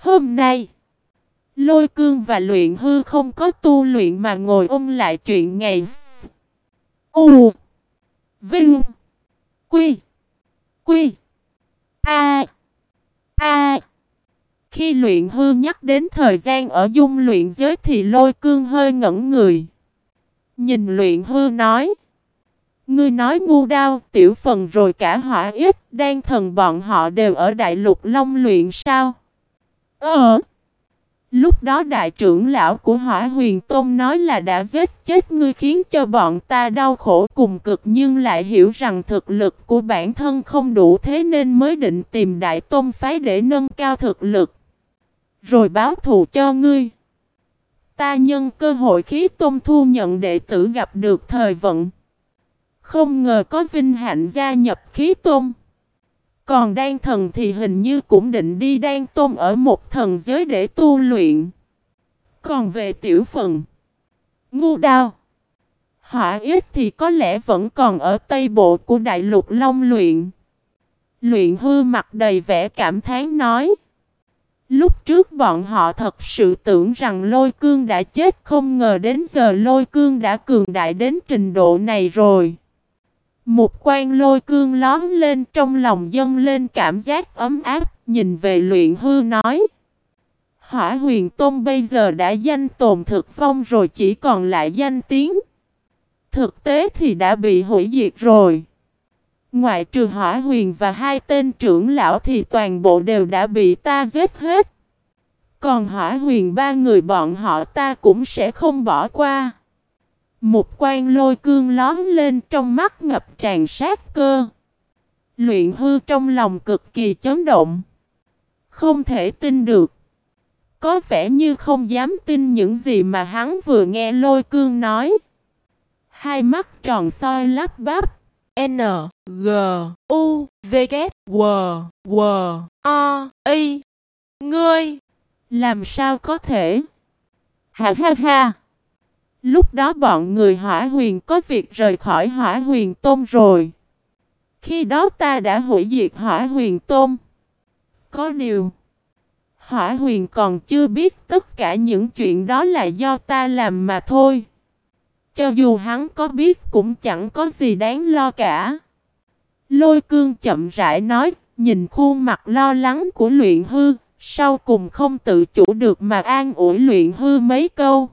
Hôm nay, lôi cương và luyện hư không có tu luyện mà ngồi ôm lại chuyện ngày U Vinh Quy Quy A A Khi luyện hư nhắc đến thời gian ở dung luyện giới thì lôi cương hơi ngẩn người. Nhìn luyện hư nói Ngươi nói ngu đao, tiểu phần rồi cả hỏa ít, đang thần bọn họ đều ở đại lục long luyện sao? Ờ. Lúc đó đại trưởng lão của hỏa huyền tôn nói là đã giết chết ngươi khiến cho bọn ta đau khổ cùng cực nhưng lại hiểu rằng thực lực của bản thân không đủ thế nên mới định tìm đại tôn phái để nâng cao thực lực. Rồi báo thù cho ngươi. Ta nhân cơ hội khí tôn thu nhận đệ tử gặp được thời vận. Không ngờ có vinh hạnh gia nhập khí tôn. Còn đan thần thì hình như cũng định đi đan tôn ở một thần giới để tu luyện. Còn về tiểu phần, ngu đao, hỏa ít thì có lẽ vẫn còn ở tây bộ của đại lục long luyện. Luyện hư mặt đầy vẻ cảm thán nói. Lúc trước bọn họ thật sự tưởng rằng lôi cương đã chết không ngờ đến giờ lôi cương đã cường đại đến trình độ này rồi. Một quan lôi cương lón lên trong lòng dâng lên cảm giác ấm áp, nhìn về luyện hư nói. Hỏa huyền tôn bây giờ đã danh tồn thực vong rồi chỉ còn lại danh tiếng. Thực tế thì đã bị hủy diệt rồi. Ngoại trừ hỏa huyền và hai tên trưởng lão thì toàn bộ đều đã bị ta giết hết. Còn hỏa huyền ba người bọn họ ta cũng sẽ không bỏ qua. Một quan lôi cương lón lên trong mắt ngập tràn sát cơ. Luyện hư trong lòng cực kỳ chấn động. Không thể tin được. Có vẻ như không dám tin những gì mà hắn vừa nghe lôi cương nói. Hai mắt tròn soi lắp bắp. N, G, U, V, K, W, W, O, Y. Ngươi! Làm sao có thể? Ha ha ha! Lúc đó bọn người hỏa huyền có việc rời khỏi hỏa huyền tôm rồi. Khi đó ta đã hủy diệt hỏa huyền tôm. Có điều, hỏa huyền còn chưa biết tất cả những chuyện đó là do ta làm mà thôi. Cho dù hắn có biết cũng chẳng có gì đáng lo cả. Lôi cương chậm rãi nói, nhìn khuôn mặt lo lắng của luyện hư, sau cùng không tự chủ được mà an ủi luyện hư mấy câu.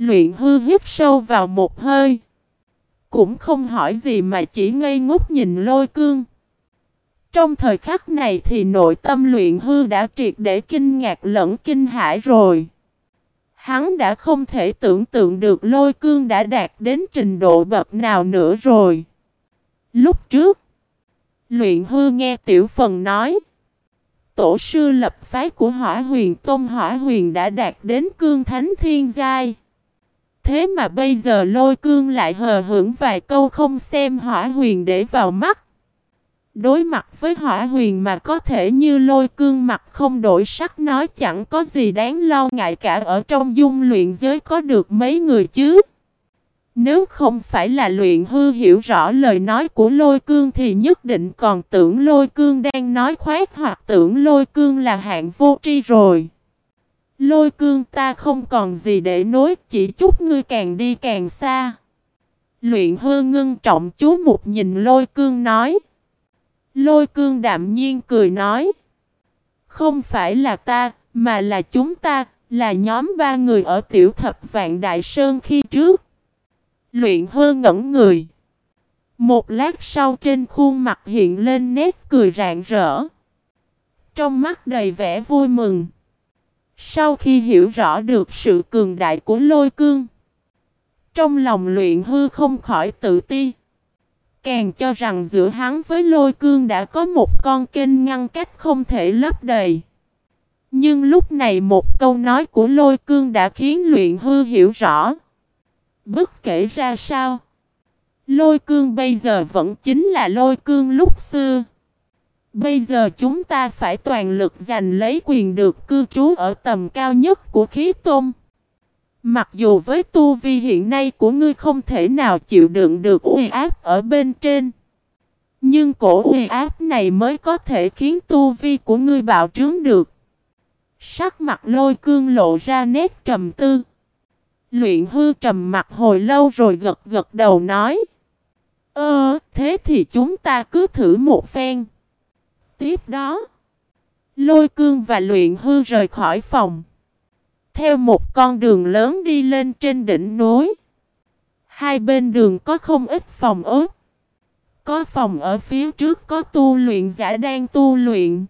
Luyện hư hít sâu vào một hơi. Cũng không hỏi gì mà chỉ ngây ngốc nhìn lôi cương. Trong thời khắc này thì nội tâm luyện hư đã triệt để kinh ngạc lẫn kinh hãi rồi. Hắn đã không thể tưởng tượng được lôi cương đã đạt đến trình độ bậc nào nữa rồi. Lúc trước, luyện hư nghe tiểu phần nói. Tổ sư lập phái của hỏa huyền Tôn hỏa huyền đã đạt đến cương thánh thiên giai. Thế mà bây giờ lôi cương lại hờ hững vài câu không xem hỏa huyền để vào mắt. Đối mặt với hỏa huyền mà có thể như lôi cương mặt không đổi sắc nói chẳng có gì đáng lo ngại cả ở trong dung luyện giới có được mấy người chứ. Nếu không phải là luyện hư hiểu rõ lời nói của lôi cương thì nhất định còn tưởng lôi cương đang nói khoét hoặc tưởng lôi cương là hạng vô tri rồi. Lôi cương ta không còn gì để nối, chỉ chút ngươi càng đi càng xa. Luyện hư ngưng trọng chú một nhìn lôi cương nói. Lôi cương đạm nhiên cười nói. Không phải là ta, mà là chúng ta, là nhóm ba người ở tiểu thập vạn đại sơn khi trước. Luyện hư ngẩn người. Một lát sau trên khuôn mặt hiện lên nét cười rạng rỡ. Trong mắt đầy vẻ vui mừng. Sau khi hiểu rõ được sự cường đại của lôi cương, trong lòng luyện hư không khỏi tự ti. Càng cho rằng giữa hắn với lôi cương đã có một con kênh ngăn cách không thể lấp đầy. Nhưng lúc này một câu nói của lôi cương đã khiến luyện hư hiểu rõ. Bất kể ra sao, lôi cương bây giờ vẫn chính là lôi cương lúc xưa. Bây giờ chúng ta phải toàn lực giành lấy quyền được cư trú ở tầm cao nhất của khí tôn. Mặc dù với tu vi hiện nay của ngươi không thể nào chịu đựng được uy áp ở bên trên. Nhưng cổ uy áp này mới có thể khiến tu vi của ngươi bạo trướng được. Sắc mặt lôi cương lộ ra nét trầm tư. Luyện hư trầm mặt hồi lâu rồi gật gật đầu nói. Ơ, thế thì chúng ta cứ thử một phen. Tiếp đó, lôi cương và luyện hư rời khỏi phòng. Theo một con đường lớn đi lên trên đỉnh núi. Hai bên đường có không ít phòng ốt. Có phòng ở phía trước có tu luyện giả đang tu luyện.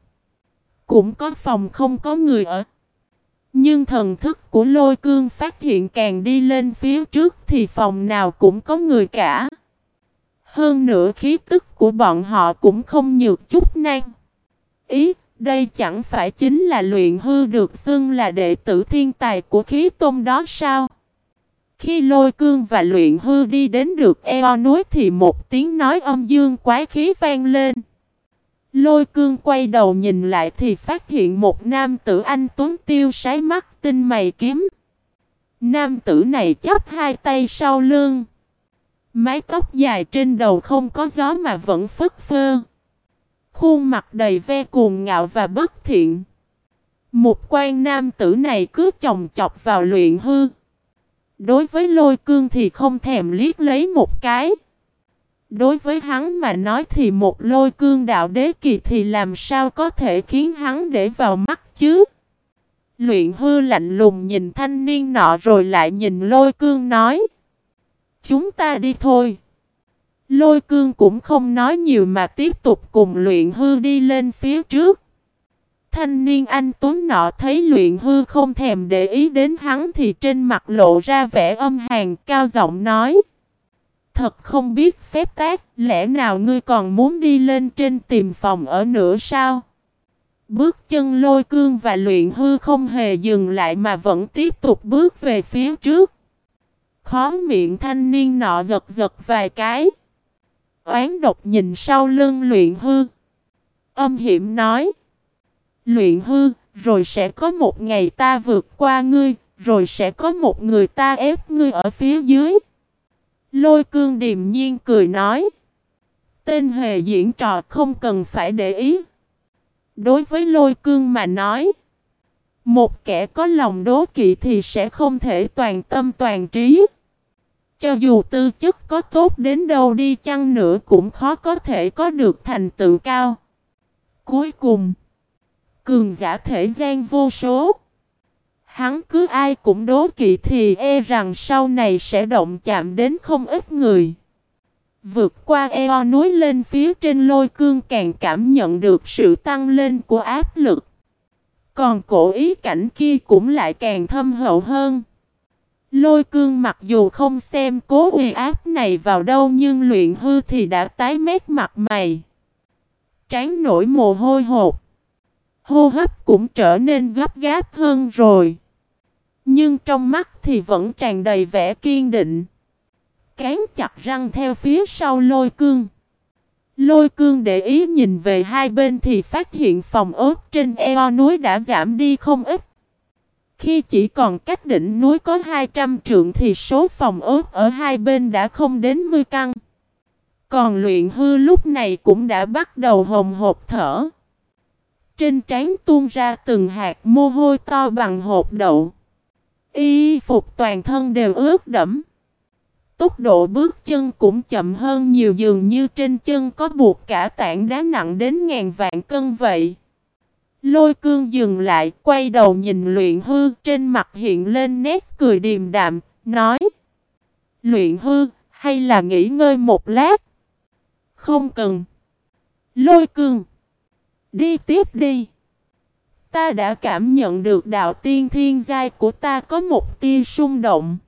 Cũng có phòng không có người ở. Nhưng thần thức của lôi cương phát hiện càng đi lên phía trước thì phòng nào cũng có người cả. Hơn nữa khí tức của bọn họ cũng không nhược chút năng. Ý, đây chẳng phải chính là luyện hư được xưng là đệ tử thiên tài của khí tôn đó sao? Khi lôi cương và luyện hư đi đến được eo núi thì một tiếng nói âm dương quái khí vang lên. Lôi cương quay đầu nhìn lại thì phát hiện một nam tử anh tuấn tiêu sái mắt tinh mày kiếm. Nam tử này chắp hai tay sau lưng. Mái tóc dài trên đầu không có gió mà vẫn phất phơ. Khuôn mặt đầy ve cuồng ngạo và bất thiện. Một quan nam tử này cứ chồng chọc vào luyện hư. Đối với lôi cương thì không thèm liếc lấy một cái. Đối với hắn mà nói thì một lôi cương đạo đế kỳ thì làm sao có thể khiến hắn để vào mắt chứ? Luyện hư lạnh lùng nhìn thanh niên nọ rồi lại nhìn lôi cương nói. Chúng ta đi thôi. Lôi cương cũng không nói nhiều mà tiếp tục cùng luyện hư đi lên phía trước. Thanh niên anh Tuấn nọ thấy luyện hư không thèm để ý đến hắn thì trên mặt lộ ra vẻ âm hàn cao giọng nói. Thật không biết phép tác, lẽ nào ngươi còn muốn đi lên trên tìm phòng ở nữa sao? Bước chân lôi cương và luyện hư không hề dừng lại mà vẫn tiếp tục bước về phía trước. Khó miệng thanh niên nọ giật giật vài cái. Oán độc nhìn sau lưng luyện hư. Âm hiểm nói. Luyện hư, rồi sẽ có một ngày ta vượt qua ngươi, rồi sẽ có một người ta ép ngươi ở phía dưới. Lôi cương điềm nhiên cười nói. Tên hề diễn trò không cần phải để ý. Đối với lôi cương mà nói. Một kẻ có lòng đố kỵ thì sẽ không thể toàn tâm toàn trí. Cho dù tư chất có tốt đến đâu đi chăng nữa cũng khó có thể có được thành tựu cao. Cuối cùng, cường giả thể gian vô số. Hắn cứ ai cũng đố kỵ thì e rằng sau này sẽ động chạm đến không ít người. Vượt qua eo núi lên phía trên lôi cương càng cảm nhận được sự tăng lên của áp lực. Còn cổ ý cảnh kia cũng lại càng thâm hậu hơn. Lôi cương mặc dù không xem cố uy áp này vào đâu nhưng luyện hư thì đã tái mét mặt mày. Trán nổi mồ hôi hột. Hô hấp cũng trở nên gấp gáp hơn rồi. Nhưng trong mắt thì vẫn tràn đầy vẻ kiên định. Cán chặt răng theo phía sau lôi cương. Lôi cương để ý nhìn về hai bên thì phát hiện phòng ốt trên eo núi đã giảm đi không ít. Khi chỉ còn cách đỉnh núi có 200 trượng thì số phòng ốt ở hai bên đã không đến 10 căn. Còn luyện hư lúc này cũng đã bắt đầu hồng hộp thở. Trên trán tuôn ra từng hạt mồ hôi to bằng hộp đậu. Y phục toàn thân đều ướt đẫm. Tốc độ bước chân cũng chậm hơn nhiều, dường như trên chân có buộc cả tảng đá nặng đến ngàn vạn cân vậy. Lôi cương dừng lại, quay đầu nhìn luyện hư, trên mặt hiện lên nét cười điềm đạm, nói Luyện hư, hay là nghỉ ngơi một lát? Không cần. Lôi cương. Đi tiếp đi. Ta đã cảm nhận được đạo tiên thiên giai của ta có một tia xung động.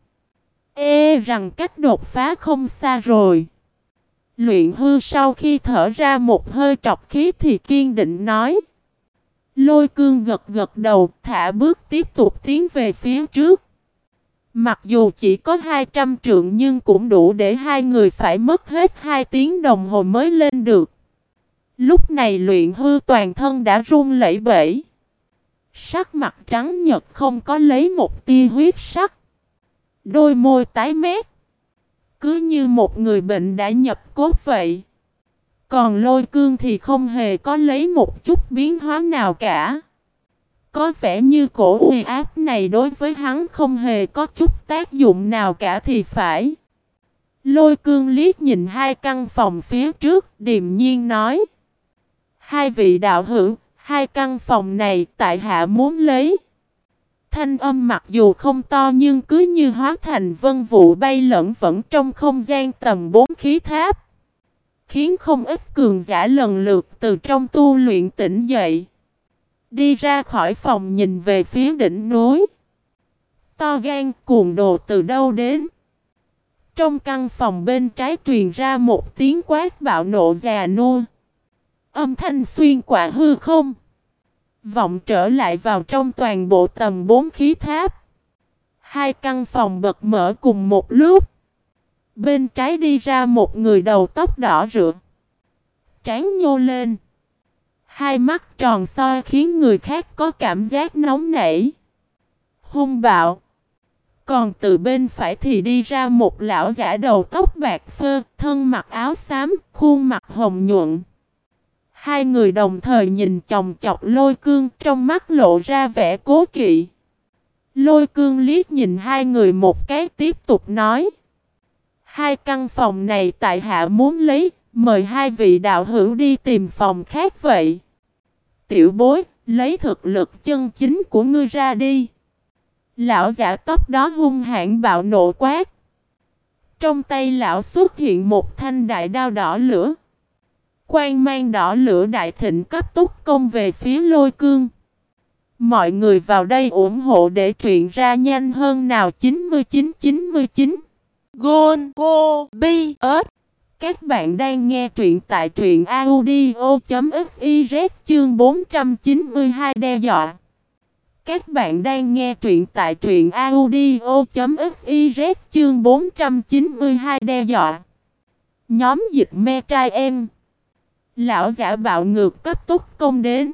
Ê rằng cách đột phá không xa rồi. Luyện hư sau khi thở ra một hơi trọc khí thì kiên định nói. Lôi cương gật gật đầu, thả bước tiếp tục tiến về phía trước. Mặc dù chỉ có 200 trượng nhưng cũng đủ để hai người phải mất hết 2 tiếng đồng hồ mới lên được. Lúc này luyện hư toàn thân đã run lẩy bẩy. Sắc mặt trắng nhật không có lấy một tia huyết sắc. Đôi môi tái mét. Cứ như một người bệnh đã nhập cốt vậy. Còn lôi cương thì không hề có lấy một chút biến hóa nào cả. Có vẻ như cổ uy áp này đối với hắn không hề có chút tác dụng nào cả thì phải. Lôi cương liếc nhìn hai căn phòng phía trước, điềm nhiên nói. Hai vị đạo hữu, hai căn phòng này tại hạ muốn lấy. Thanh âm mặc dù không to nhưng cứ như hóa thành vân vụ bay lẫn vẫn trong không gian tầm bốn khí tháp. Khiến không ít cường giả lần lượt từ trong tu luyện tỉnh dậy. Đi ra khỏi phòng nhìn về phía đỉnh núi. To gan cuồng đồ từ đâu đến. Trong căn phòng bên trái truyền ra một tiếng quát bạo nộ già nua. Âm thanh xuyên quả hư không. Vọng trở lại vào trong toàn bộ tầm bốn khí tháp. Hai căn phòng bật mở cùng một lúc. Bên trái đi ra một người đầu tóc đỏ rượt. Trán nhô lên. Hai mắt tròn soi khiến người khác có cảm giác nóng nảy. Hung bạo. Còn từ bên phải thì đi ra một lão giả đầu tóc bạc phơ, thân mặc áo xám, khuôn mặt hồng nhuận. Hai người đồng thời nhìn chồng chọc lôi cương trong mắt lộ ra vẻ cố kỵ. Lôi cương liếc nhìn hai người một cái tiếp tục nói. Hai căn phòng này tại hạ muốn lấy, mời hai vị đạo hữu đi tìm phòng khác vậy. Tiểu bối, lấy thực lực chân chính của ngươi ra đi. Lão giả tóc đó hung hãn bạo nộ quát. Trong tay lão xuất hiện một thanh đại đao đỏ lửa. Quang mang đỏ lửa đại thịnh cấp túc công về phía lôi cương. Mọi người vào đây ủng hộ để truyện ra nhanh hơn nào 9999. Gôn Cô Bi, ớt. Các bạn đang nghe truyện tại truyện audio.fiz chương 492 đe dọa. Các bạn đang nghe truyện tại truyện audio.fiz chương 492 đe dọa. Nhóm dịch me trai em. Lão giả bạo ngược cấp túc công đến.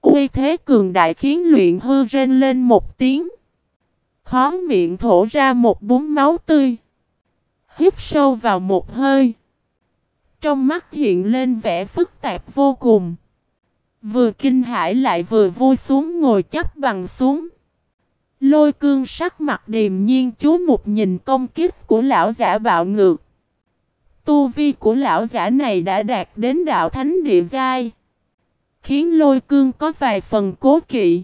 Uy thế cường đại khiến luyện hư rên lên một tiếng. Khó miệng thổ ra một bún máu tươi. Hít sâu vào một hơi. Trong mắt hiện lên vẻ phức tạp vô cùng. Vừa kinh hãi lại vừa vui xuống ngồi chắp bằng xuống. Lôi cương sắc mặt điềm nhiên chú một nhìn công kích của lão giả bạo ngược. Tu vi của lão giả này đã đạt đến đạo thánh địa giai. Khiến lôi cương có vài phần cố kỵ.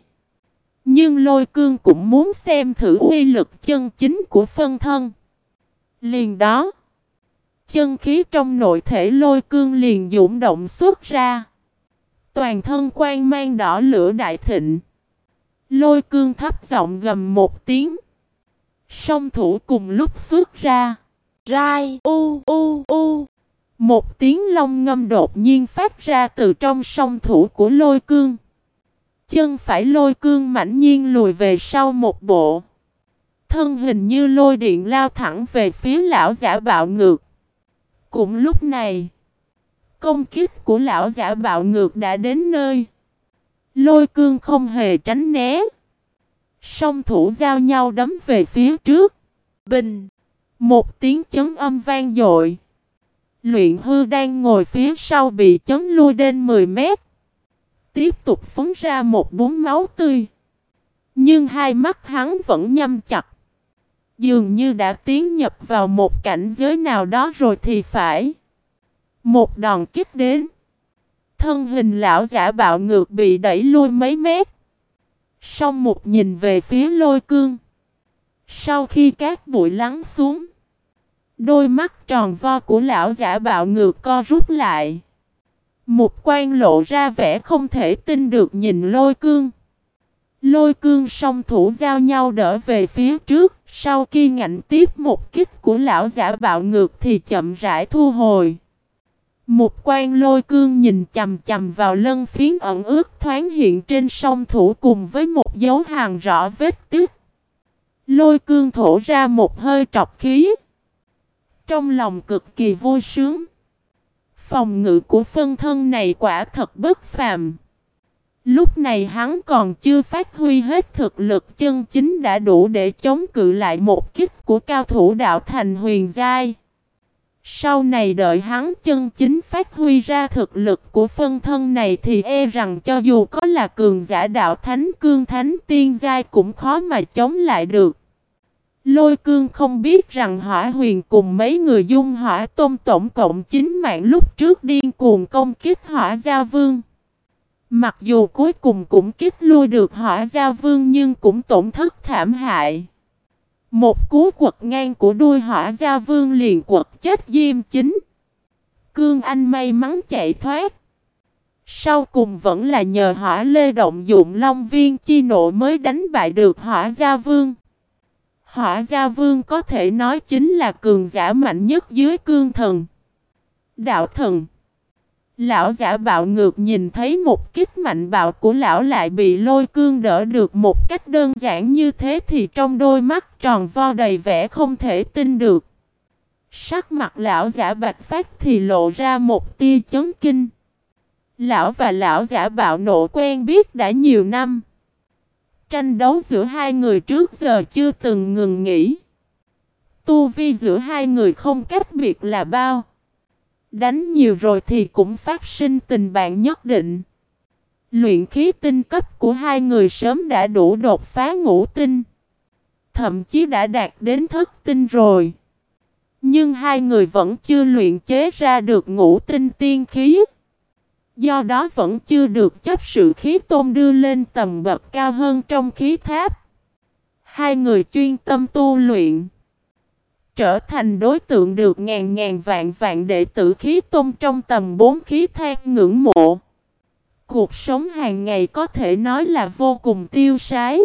Nhưng lôi cương cũng muốn xem thử uy lực chân chính của phân thân. Liền đó. Chân khí trong nội thể lôi cương liền dũng động xuất ra. Toàn thân quang mang đỏ lửa đại thịnh. Lôi cương thấp giọng gầm một tiếng. Song thủ cùng lúc xuất ra. Rai, u u u. Một tiếng long ngâm đột nhiên phát ra từ trong song thủ của lôi cương. Chân phải lôi cương mãnh nhiên lùi về sau một bộ. Thân hình như lôi điện lao thẳng về phía lão giả bạo ngược. Cũng lúc này, công kích của lão giả bạo ngược đã đến nơi. Lôi cương không hề tránh né. Song thủ giao nhau đấm về phía trước. Bình. Một tiếng chấn âm vang dội. Luyện hư đang ngồi phía sau bị chấn lui đến 10 mét. Tiếp tục phóng ra một bún máu tươi. Nhưng hai mắt hắn vẫn nhắm chặt. Dường như đã tiến nhập vào một cảnh giới nào đó rồi thì phải. Một đòn kích đến. Thân hình lão giả bạo ngược bị đẩy lui mấy mét. Xong một nhìn về phía lôi cương. Sau khi các bụi lắng xuống. Đôi mắt tròn vo của lão giả bạo ngược co rút lại. Một quan lộ ra vẻ không thể tin được nhìn lôi cương. Lôi cương song thủ giao nhau đỡ về phía trước, sau khi ngạnh tiếp một kích của lão giả bạo ngược thì chậm rãi thu hồi. Một quan lôi cương nhìn chầm chầm vào lân phiến ẩn ướt thoáng hiện trên song thủ cùng với một dấu hàng rõ vết tích. Lôi cương thổ ra một hơi trọc khí. Trong lòng cực kỳ vui sướng. Phòng ngự của phân thân này quả thật bất phàm. Lúc này hắn còn chưa phát huy hết thực lực, chân chính đã đủ để chống cự lại một kích của cao thủ đạo thành huyền giai. Sau này đợi hắn chân chính phát huy ra thực lực của phân thân này thì e rằng cho dù có là cường giả đạo thánh, cương thánh, tiên giai cũng khó mà chống lại được. Lôi cương không biết rằng hỏa huyền cùng mấy người dung hỏa tôm tổng cộng chính mạng lúc trước điên cuồng công kích hỏa gia vương. Mặc dù cuối cùng cũng kích lui được hỏa gia vương nhưng cũng tổn thất thảm hại. Một cú quật ngang của đuôi hỏa gia vương liền quật chết Diêm chính. Cương Anh may mắn chạy thoát. Sau cùng vẫn là nhờ hỏa lê động dụng long viên chi nộ mới đánh bại được hỏa gia vương. Hỏa gia vương có thể nói chính là cường giả mạnh nhất dưới cương thần. Đạo thần. Lão giả bạo ngược nhìn thấy một kích mạnh bạo của lão lại bị lôi cương đỡ được một cách đơn giản như thế thì trong đôi mắt tròn vo đầy vẻ không thể tin được. Sắc mặt lão giả bạch phát thì lộ ra một tia chấn kinh. Lão và lão giả bạo nộ quen biết đã nhiều năm. Tranh đấu giữa hai người trước giờ chưa từng ngừng nghỉ. Tu vi giữa hai người không cách biệt là bao. Đánh nhiều rồi thì cũng phát sinh tình bạn nhất định. Luyện khí tinh cấp của hai người sớm đã đủ đột phá ngũ tinh. Thậm chí đã đạt đến thất tinh rồi. Nhưng hai người vẫn chưa luyện chế ra được ngũ tinh tiên khí. Do đó vẫn chưa được chấp sự khí tôn đưa lên tầm bậc cao hơn trong khí tháp. Hai người chuyên tâm tu luyện trở thành đối tượng được ngàn ngàn vạn vạn đệ tử khí tôn trong tầm bốn khí than ngưỡng mộ. Cuộc sống hàng ngày có thể nói là vô cùng tiêu sái.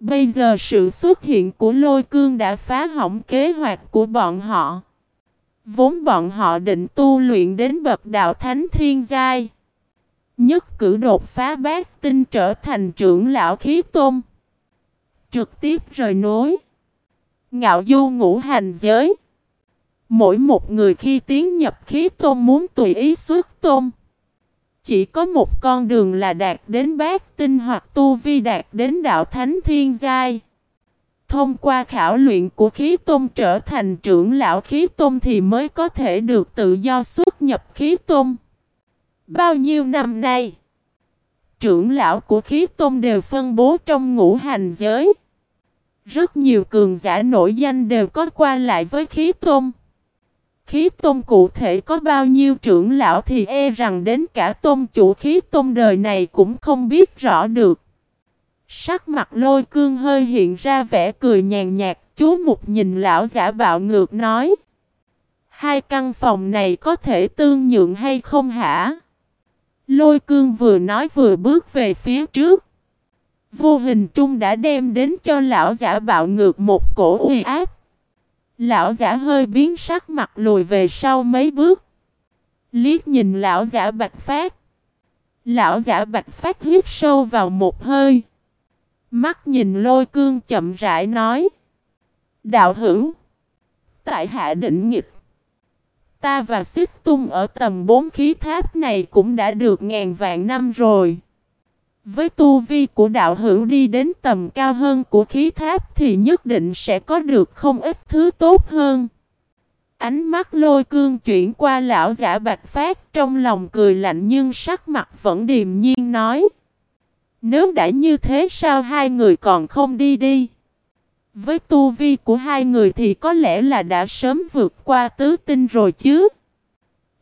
Bây giờ sự xuất hiện của lôi cương đã phá hỏng kế hoạch của bọn họ. Vốn bọn họ định tu luyện đến bậc đạo thánh thiên giai. Nhất cử đột phá bát tinh trở thành trưởng lão khí tôn. Trực tiếp rời nối. Ngạo du ngũ hành giới. Mỗi một người khi tiến nhập khí tôn muốn tùy ý xuất tôn. Chỉ có một con đường là đạt đến bát tinh hoặc tu vi đạt đến đạo thánh thiên giai. Thông qua khảo luyện của khí tôn trở thành trưởng lão khí tôn thì mới có thể được tự do xuất nhập khí tôn. Bao nhiêu năm nay, trưởng lão của khí tôn đều phân bố trong ngũ hành giới. Rất nhiều cường giả nổi danh đều có qua lại với khí tôn. Khí tôn cụ thể có bao nhiêu trưởng lão thì e rằng đến cả tôn chủ khí tôn đời này cũng không biết rõ được. Sắc mặt lôi cương hơi hiện ra vẻ cười nhàn nhạt, chú mục nhìn lão giả bạo ngược nói. Hai căn phòng này có thể tương nhượng hay không hả? Lôi cương vừa nói vừa bước về phía trước. Vô hình trung đã đem đến cho lão giả bạo ngược một cổ uy áp. Lão giả hơi biến sắc mặt lùi về sau mấy bước. Liếc nhìn lão giả bạch phát. Lão giả bạch phát hít sâu vào một hơi. Mắt nhìn lôi cương chậm rãi nói. Đạo hữu. Tại hạ định nghịch. Ta và xích tung ở tầm bốn khí tháp này cũng đã được ngàn vạn năm rồi. Với tu vi của đạo hữu đi đến tầm cao hơn của khí tháp thì nhất định sẽ có được không ít thứ tốt hơn. Ánh mắt lôi cương chuyển qua lão giả bạch phát trong lòng cười lạnh nhưng sắc mặt vẫn điềm nhiên nói. Nếu đã như thế sao hai người còn không đi đi? Với tu vi của hai người thì có lẽ là đã sớm vượt qua tứ tinh rồi chứ.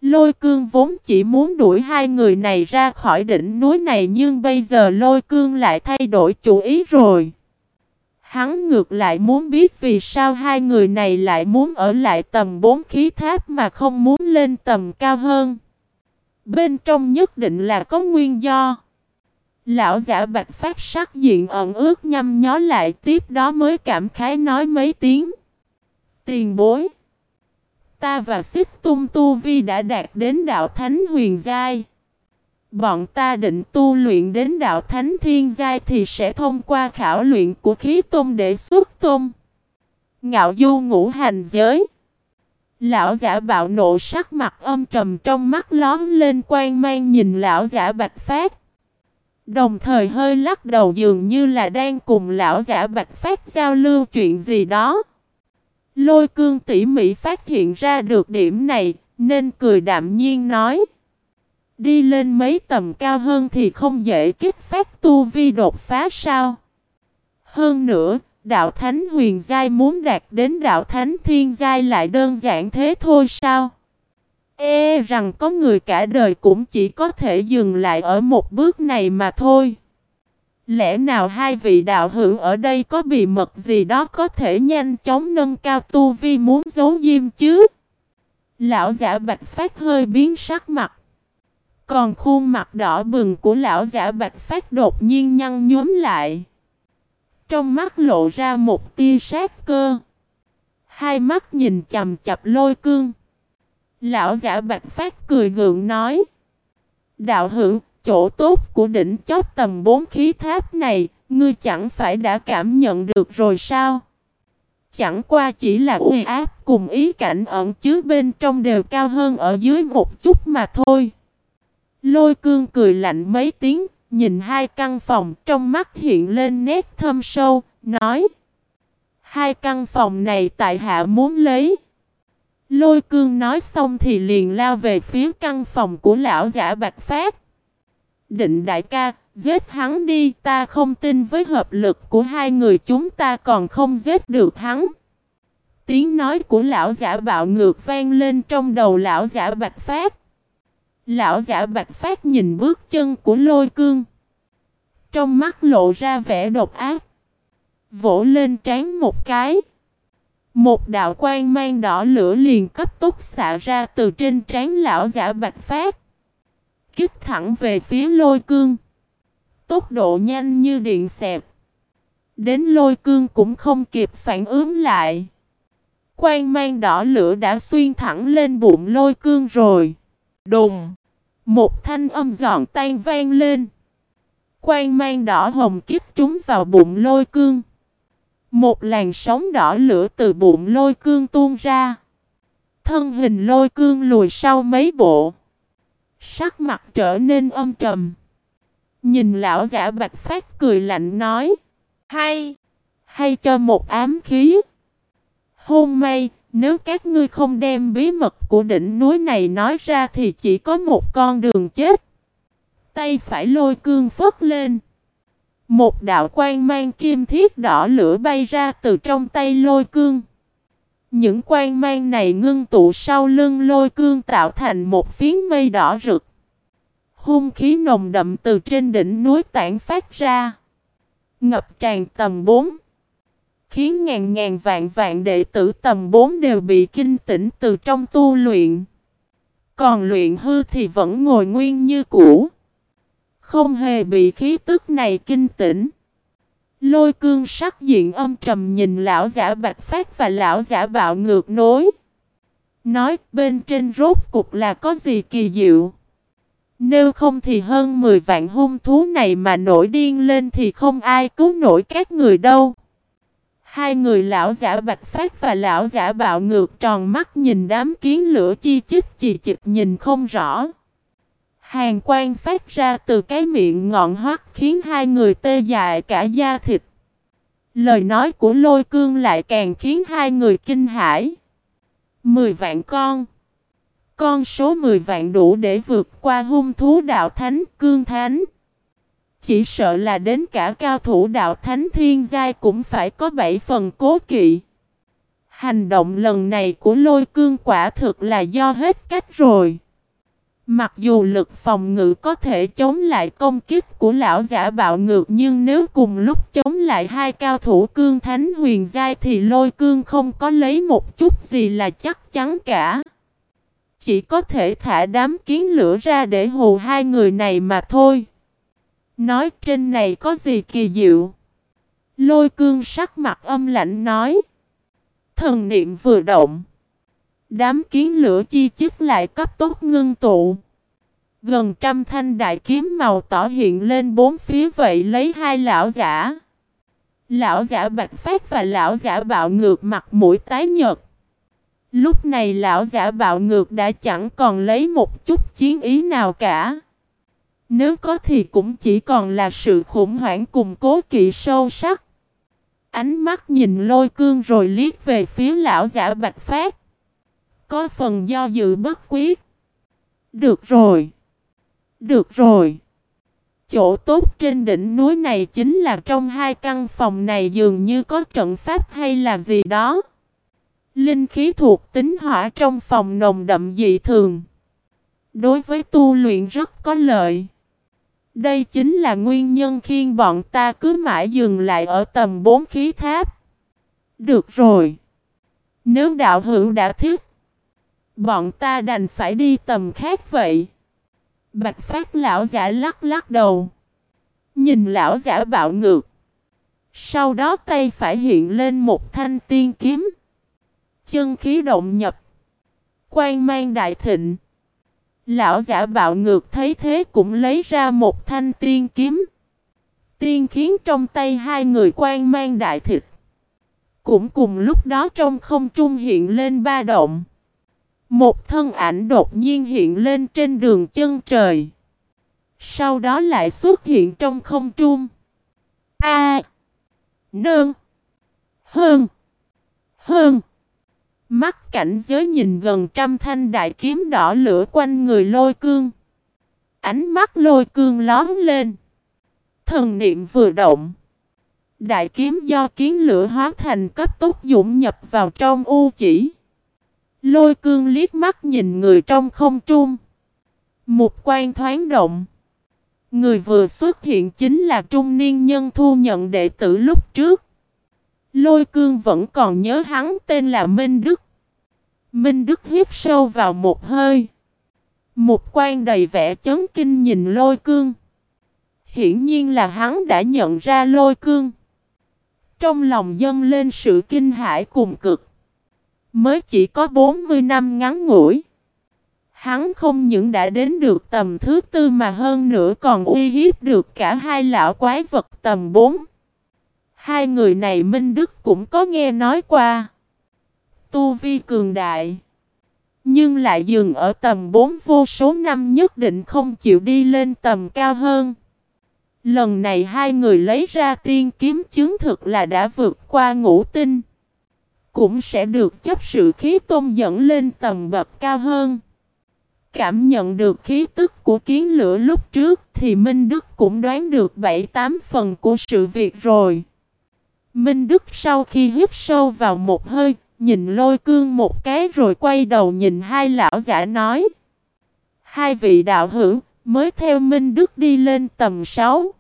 Lôi cương vốn chỉ muốn đuổi hai người này ra khỏi đỉnh núi này nhưng bây giờ lôi cương lại thay đổi chủ ý rồi. Hắn ngược lại muốn biết vì sao hai người này lại muốn ở lại tầm bốn khí tháp mà không muốn lên tầm cao hơn. Bên trong nhất định là có nguyên do. Lão giả bạch phát sắc diện ẩn ước nhăm nhó lại, tiếp đó mới cảm khái nói mấy tiếng. Tiền bối. Ta và xích tung tu vi đã đạt đến đạo thánh huyền giai. Bọn ta định tu luyện đến đạo thánh thiên giai thì sẽ thông qua khảo luyện của khí tôn để xuất tôn. Ngạo du ngũ hành giới. Lão giả bạo nộ sắc mặt âm trầm trong mắt lón lên quan mang nhìn lão giả bạch phát. Đồng thời hơi lắc đầu dường như là đang cùng lão giả bạch phát giao lưu chuyện gì đó. Lôi cương tỉ mỉ phát hiện ra được điểm này, nên cười đạm nhiên nói. Đi lên mấy tầm cao hơn thì không dễ kích phát tu vi đột phá sao. Hơn nữa, đạo thánh huyền giai muốn đạt đến đạo thánh thiên giai lại đơn giản thế thôi sao? E rằng có người cả đời cũng chỉ có thể dừng lại ở một bước này mà thôi. Lẽ nào hai vị đạo hữu ở đây có bị mật gì đó có thể nhanh chóng nâng cao tu vi muốn giấu diêm chứ? Lão giả bạch phát hơi biến sắc mặt. Còn khuôn mặt đỏ bừng của lão giả bạch phát đột nhiên nhăn nhúm lại. Trong mắt lộ ra một tia sát cơ. Hai mắt nhìn chầm chập lôi cương. Lão giả bạch phát cười gượng nói. Đạo hữu, chỗ tốt của đỉnh chóp tầm bốn khí tháp này, ngươi chẳng phải đã cảm nhận được rồi sao? Chẳng qua chỉ là uy áp cùng ý cảnh ẩn chứa bên trong đều cao hơn ở dưới một chút mà thôi. Lôi cương cười lạnh mấy tiếng, nhìn hai căn phòng trong mắt hiện lên nét thâm sâu, nói Hai căn phòng này tại hạ muốn lấy. Lôi cương nói xong thì liền lao về phía căn phòng của lão giả Bạch Phát. Định đại ca, giết hắn đi, ta không tin với hợp lực của hai người chúng ta còn không giết được hắn. Tiếng nói của lão giả bạo ngược vang lên trong đầu lão giả Bạch Phát. Lão giả Bạch Phát nhìn bước chân của lôi cương. Trong mắt lộ ra vẻ độc ác. Vỗ lên trán một cái. Một đạo quang mang đỏ lửa liền cấp tốc xạ ra từ trên trán lão giả Bạch Phát. Kích thẳng về phía lôi cương. Tốc độ nhanh như điện xẹp. Đến lôi cương cũng không kịp phản ứng lại. Quang mang đỏ lửa đã xuyên thẳng lên bụng lôi cương rồi. Đùng! Một thanh âm giòn tan vang lên. Quang mang đỏ hồng kiếp trúng vào bụng lôi cương. Một làn sóng đỏ lửa từ bụng lôi cương tuôn ra. Thân hình lôi cương lùi sau mấy bộ. Sắc mặt trở nên âm trầm. Nhìn lão giả bạch phát cười lạnh nói. Hay! Hay cho một ám khí. Hôn may, nếu các ngươi không đem bí mật của đỉnh núi này nói ra thì chỉ có một con đường chết. Tay phải lôi cương phất lên. Một đạo quan mang kim thiết đỏ lửa bay ra từ trong tay lôi cương. Những quan mang này ngưng tụ sau lưng lôi cương tạo thành một phiến mây đỏ rực. Hung khí nồng đậm từ trên đỉnh núi tản phát ra. Ngập tràn tầm 4 khiến ngàn ngàn vạn vạn đệ tử tầm 4 đều bị kinh tỉnh từ trong tu luyện. Còn luyện hư thì vẫn ngồi nguyên như cũ. Không hề bị khí tức này kinh tỉnh. Lôi cương sắc diện âm trầm nhìn lão giả bạch phát và lão giả bạo ngược nối. Nói, bên trên rốt cục là có gì kỳ diệu. Nếu không thì hơn 10 vạn hung thú này mà nổi điên lên thì không ai cứu nổi các người đâu. Hai người lão giả bạch phát và lão giả bạo ngược tròn mắt nhìn đám kiến lửa chi chích chì chịch nhìn không rõ. Hàng quang phát ra từ cái miệng ngọn hoắt khiến hai người tê dại cả da thịt. Lời nói của lôi cương lại càng khiến hai người kinh hãi. Mười vạn con. Con số mười vạn đủ để vượt qua hung thú đạo thánh, cương thánh. Chỉ sợ là đến cả cao thủ đạo thánh thiên giai cũng phải có bảy phần cố kỵ. Hành động lần này của lôi cương quả thực là do hết cách rồi. Mặc dù lực phòng ngự có thể chống lại công kích của lão giả bạo ngược, nhưng nếu cùng lúc chống lại hai cao thủ cương thánh huyền giai thì lôi cương không có lấy một chút gì là chắc chắn cả. Chỉ có thể thả đám kiến lửa ra để hù hai người này mà thôi. Nói trên này có gì kỳ diệu? Lôi cương sắc mặt âm lạnh nói. Thần niệm vừa động. Đám kiến lửa chi chức lại cấp tốt ngưng tụ. Gần trăm thanh đại kiếm màu tỏ hiện lên bốn phía vậy lấy hai lão giả. Lão giả bạch phát và lão giả bạo ngược mặt mũi tái nhợt. Lúc này lão giả bạo ngược đã chẳng còn lấy một chút chiến ý nào cả. Nếu có thì cũng chỉ còn là sự khủng hoảng cùng cố kỵ sâu sắc. ánh mắt nhìn lôi cương rồi liếc về phía lão giả bạch phát. Có phần do dự bất quyết. Được rồi. Được rồi. Chỗ tốt trên đỉnh núi này chính là trong hai căn phòng này dường như có trận pháp hay là gì đó. Linh khí thuộc tính hỏa trong phòng nồng đậm dị thường. Đối với tu luyện rất có lợi. Đây chính là nguyên nhân khiến bọn ta cứ mãi dừng lại ở tầm bốn khí tháp. Được rồi. Nếu đạo hữu đã thiết bọn ta đành phải đi tầm khác vậy. Bạch phát lão giả lắc lắc đầu. Nhìn lão giả bạo ngược. Sau đó tay phải hiện lên một thanh tiên kiếm. Chân khí động nhập. Quang mang đại thịnh. Lão giả bạo ngược thấy thế cũng lấy ra một thanh tiên kiếm. Tiên khiến trong tay hai người quan mang đại thịt. Cũng cùng lúc đó trong không trung hiện lên ba động. Một thân ảnh đột nhiên hiện lên trên đường chân trời. Sau đó lại xuất hiện trong không trung. A. Nương. Hơn. Hơn. Mắt cảnh giới nhìn gần trăm thanh đại kiếm đỏ lửa quanh người lôi cương. Ánh mắt lôi cương lón lên. Thần niệm vừa động. Đại kiếm do kiến lửa hóa thành cấp tốc dũng nhập vào trong u chỉ. Lôi cương liếc mắt nhìn người trong không trung. Một quan thoáng động. Người vừa xuất hiện chính là trung niên nhân thu nhận đệ tử lúc trước. Lôi cương vẫn còn nhớ hắn tên là Minh Đức. Minh Đức hít sâu vào một hơi. Một quan đầy vẻ chấn kinh nhìn lôi cương. Hiển nhiên là hắn đã nhận ra lôi cương. Trong lòng dâng lên sự kinh hãi cùng cực. Mới chỉ có 40 năm ngắn ngủi. Hắn không những đã đến được tầm thứ tư mà hơn nữa còn uy hiếp được cả hai lão quái vật tầm 4. Hai người này Minh Đức cũng có nghe nói qua. Tu vi cường đại. Nhưng lại dừng ở tầm 4 vô số năm nhất định không chịu đi lên tầm cao hơn. Lần này hai người lấy ra tiên kiếm chứng thực là đã vượt qua ngũ tinh. Cũng sẽ được chấp sự khí tôn dẫn lên tầm bậc cao hơn. Cảm nhận được khí tức của kiến lửa lúc trước thì Minh Đức cũng đoán được 7-8 phần của sự việc rồi. Minh Đức sau khi hít sâu vào một hơi, nhìn lôi cương một cái rồi quay đầu nhìn hai lão giả nói. Hai vị đạo hữu mới theo Minh Đức đi lên tầm 6.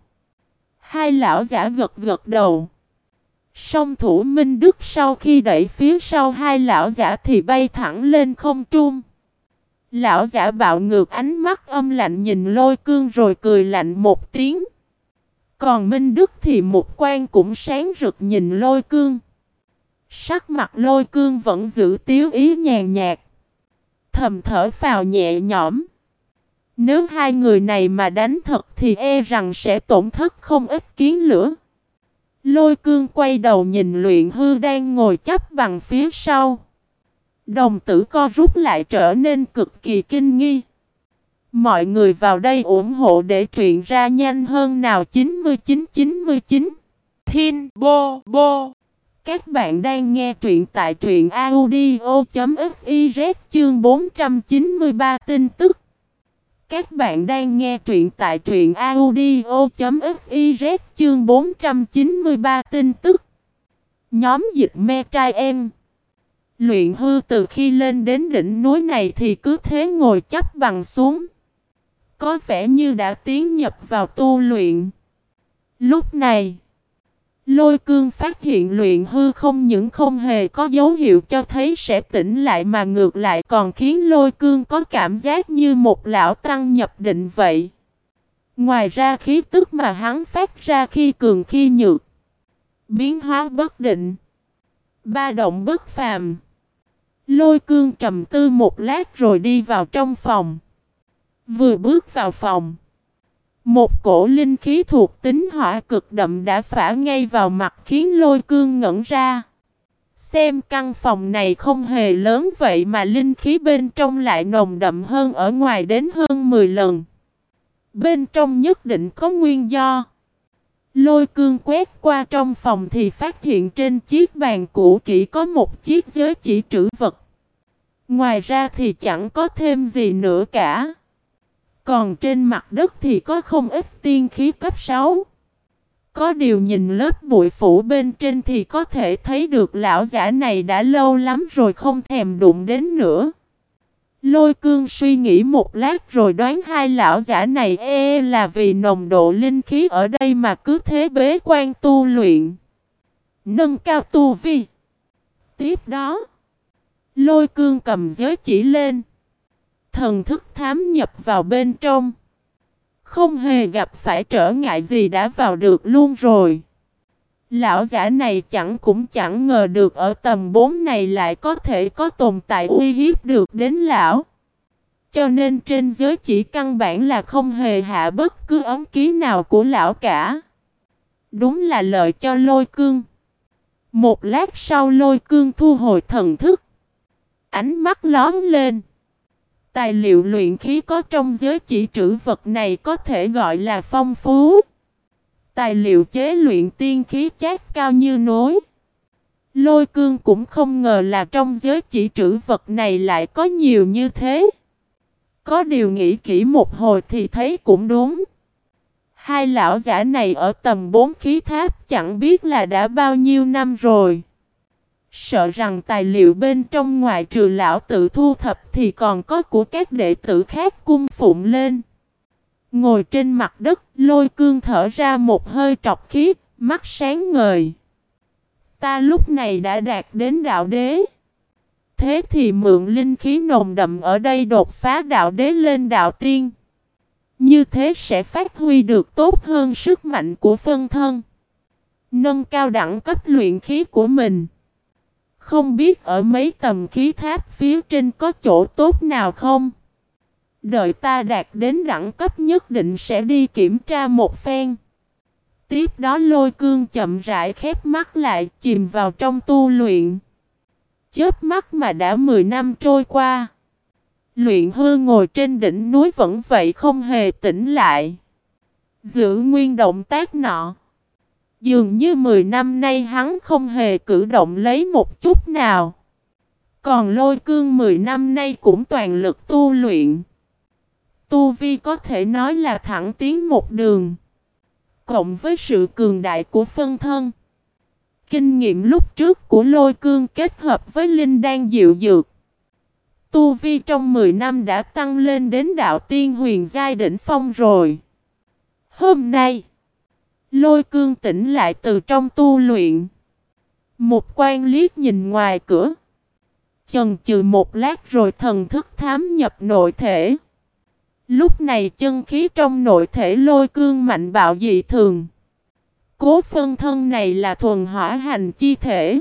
Hai lão giả gật gật đầu. Song thủ Minh Đức sau khi đẩy phía sau hai lão giả thì bay thẳng lên không trung. Lão giả bạo ngược ánh mắt âm lạnh nhìn lôi cương rồi cười lạnh một tiếng. Còn Minh Đức thì một quan cũng sáng rực nhìn lôi cương. Sắc mặt lôi cương vẫn giữ tiếu ý nhàn nhạt. Thầm thở phào nhẹ nhõm. Nếu hai người này mà đánh thật thì e rằng sẽ tổn thất không ít kiến lửa. Lôi cương quay đầu nhìn luyện hư đang ngồi chấp bằng phía sau. Đồng tử co rút lại trở nên cực kỳ kinh nghi. Mọi người vào đây ủng hộ để truyện ra nhanh hơn nào 9999 Thiên Bô Bô Các bạn đang nghe truyện tại truyện audio.fiz chương 493 tin tức các bạn đang nghe truyện tại truyện audio.fiz chương 493 tin tức. Nhóm dịch me trai em. Luyện hư từ khi lên đến đỉnh núi này thì cứ thế ngồi chấp bằng xuống. Có vẻ như đã tiến nhập vào tu luyện. Lúc này, lôi cương phát hiện luyện hư không những không hề có dấu hiệu cho thấy sẽ tỉnh lại mà ngược lại còn khiến lôi cương có cảm giác như một lão tăng nhập định vậy. Ngoài ra khí tức mà hắn phát ra khi cường khi nhược, biến hóa bất định, ba động bất phàm. Lôi cương trầm tư một lát rồi đi vào trong phòng. Vừa bước vào phòng. Một cổ linh khí thuộc tính hỏa cực đậm đã phả ngay vào mặt khiến lôi cương ngẩn ra. Xem, căn phòng này không hề lớn vậy mà linh khí bên trong lại nồng đậm hơn ở ngoài đến hơn 10 lần. Bên trong nhất định có nguyên do. Lôi cương quét qua trong phòng thì phát hiện trên chiếc bàn cũ kỹ có một chiếc giới chỉ trữ vật. Ngoài ra thì chẳng có thêm gì nữa cả. Còn trên mặt đất thì có không ít tiên khí cấp 6. Có điều nhìn lớp bụi phủ bên trên thì có thể thấy được lão giả này đã lâu lắm rồi không thèm đụng đến nữa. Lôi cương suy nghĩ một lát rồi đoán hai lão giả này e là vì nồng độ linh khí ở đây mà cứ thế bế quan tu luyện. Nâng cao tu vi. Tiếp đó, lôi cương cầm giới chỉ lên. Thần thức thám nhập vào bên trong. Không hề gặp phải trở ngại gì đã vào được luôn rồi. Lão giả này chẳng cũng chẳng ngờ được ở tầm 4 này lại có thể có tồn tại uy hiếp được đến lão. Cho nên trên giới chỉ căn bản là không hề hạ bất cứ ống ký nào của lão cả. Đúng là lợi cho lôi cương. Một lát sau lôi cương thu hồi thần thức. Ánh mắt lóm lên. Tài liệu luyện khí có trong giới chỉ trữ vật này có thể gọi là phong phú. Tài liệu chế luyện tiên khí chát cao như nối. Lôi cương cũng không ngờ là trong giới chỉ trữ vật này lại có nhiều như thế. Có điều nghĩ kỹ một hồi thì thấy cũng đúng. Hai lão giả này ở tầm bốn khí tháp chẳng biết là đã bao nhiêu năm rồi. Sợ rằng tài liệu bên trong ngoài trừ lão tự thu thập thì còn có của các đệ tử khác cung phụng lên. Ngồi trên mặt đất, lôi cương thở ra một hơi trọc khí, mắt sáng ngời. Ta lúc này đã đạt đến đạo đế. Thế thì mượn linh khí nồng đậm ở đây đột phá đạo đế lên đạo tiên. Như thế sẽ phát huy được tốt hơn sức mạnh của phân thân. Nâng cao đẳng cấp luyện khí của mình. Không biết ở mấy tầm khí tháp phía trên có chỗ tốt nào không? Đợi ta đạt đến đẳng cấp nhất định sẽ đi kiểm tra một phen. Tiếp đó lôi cương chậm rãi khép mắt lại, chìm vào trong tu luyện. Chớp mắt mà đã 10 năm trôi qua. Luyện hư ngồi trên đỉnh núi vẫn vậy không hề tỉnh lại. Giữ nguyên động tác nọ. Dường như 10 năm nay hắn không hề cử động lấy một chút nào. Còn lôi cương 10 năm nay cũng toàn lực tu luyện. Tu Vi có thể nói là thẳng tiến một đường. Cộng với sự cường đại của phân thân. Kinh nghiệm lúc trước của lôi cương kết hợp với linh đan dịu dược. Tu Vi trong 10 năm đã tăng lên đến đạo tiên huyền giai đỉnh phong rồi. Hôm nay, lôi cương tỉnh lại từ trong tu luyện. Một quan liếc nhìn ngoài cửa. Chần chừ một lát rồi thần thức thám nhập nội thể. Lúc này chân khí trong nội thể lôi cương mạnh bạo dị thường. Cố phân thân này là thuần hỏa hành chi thể.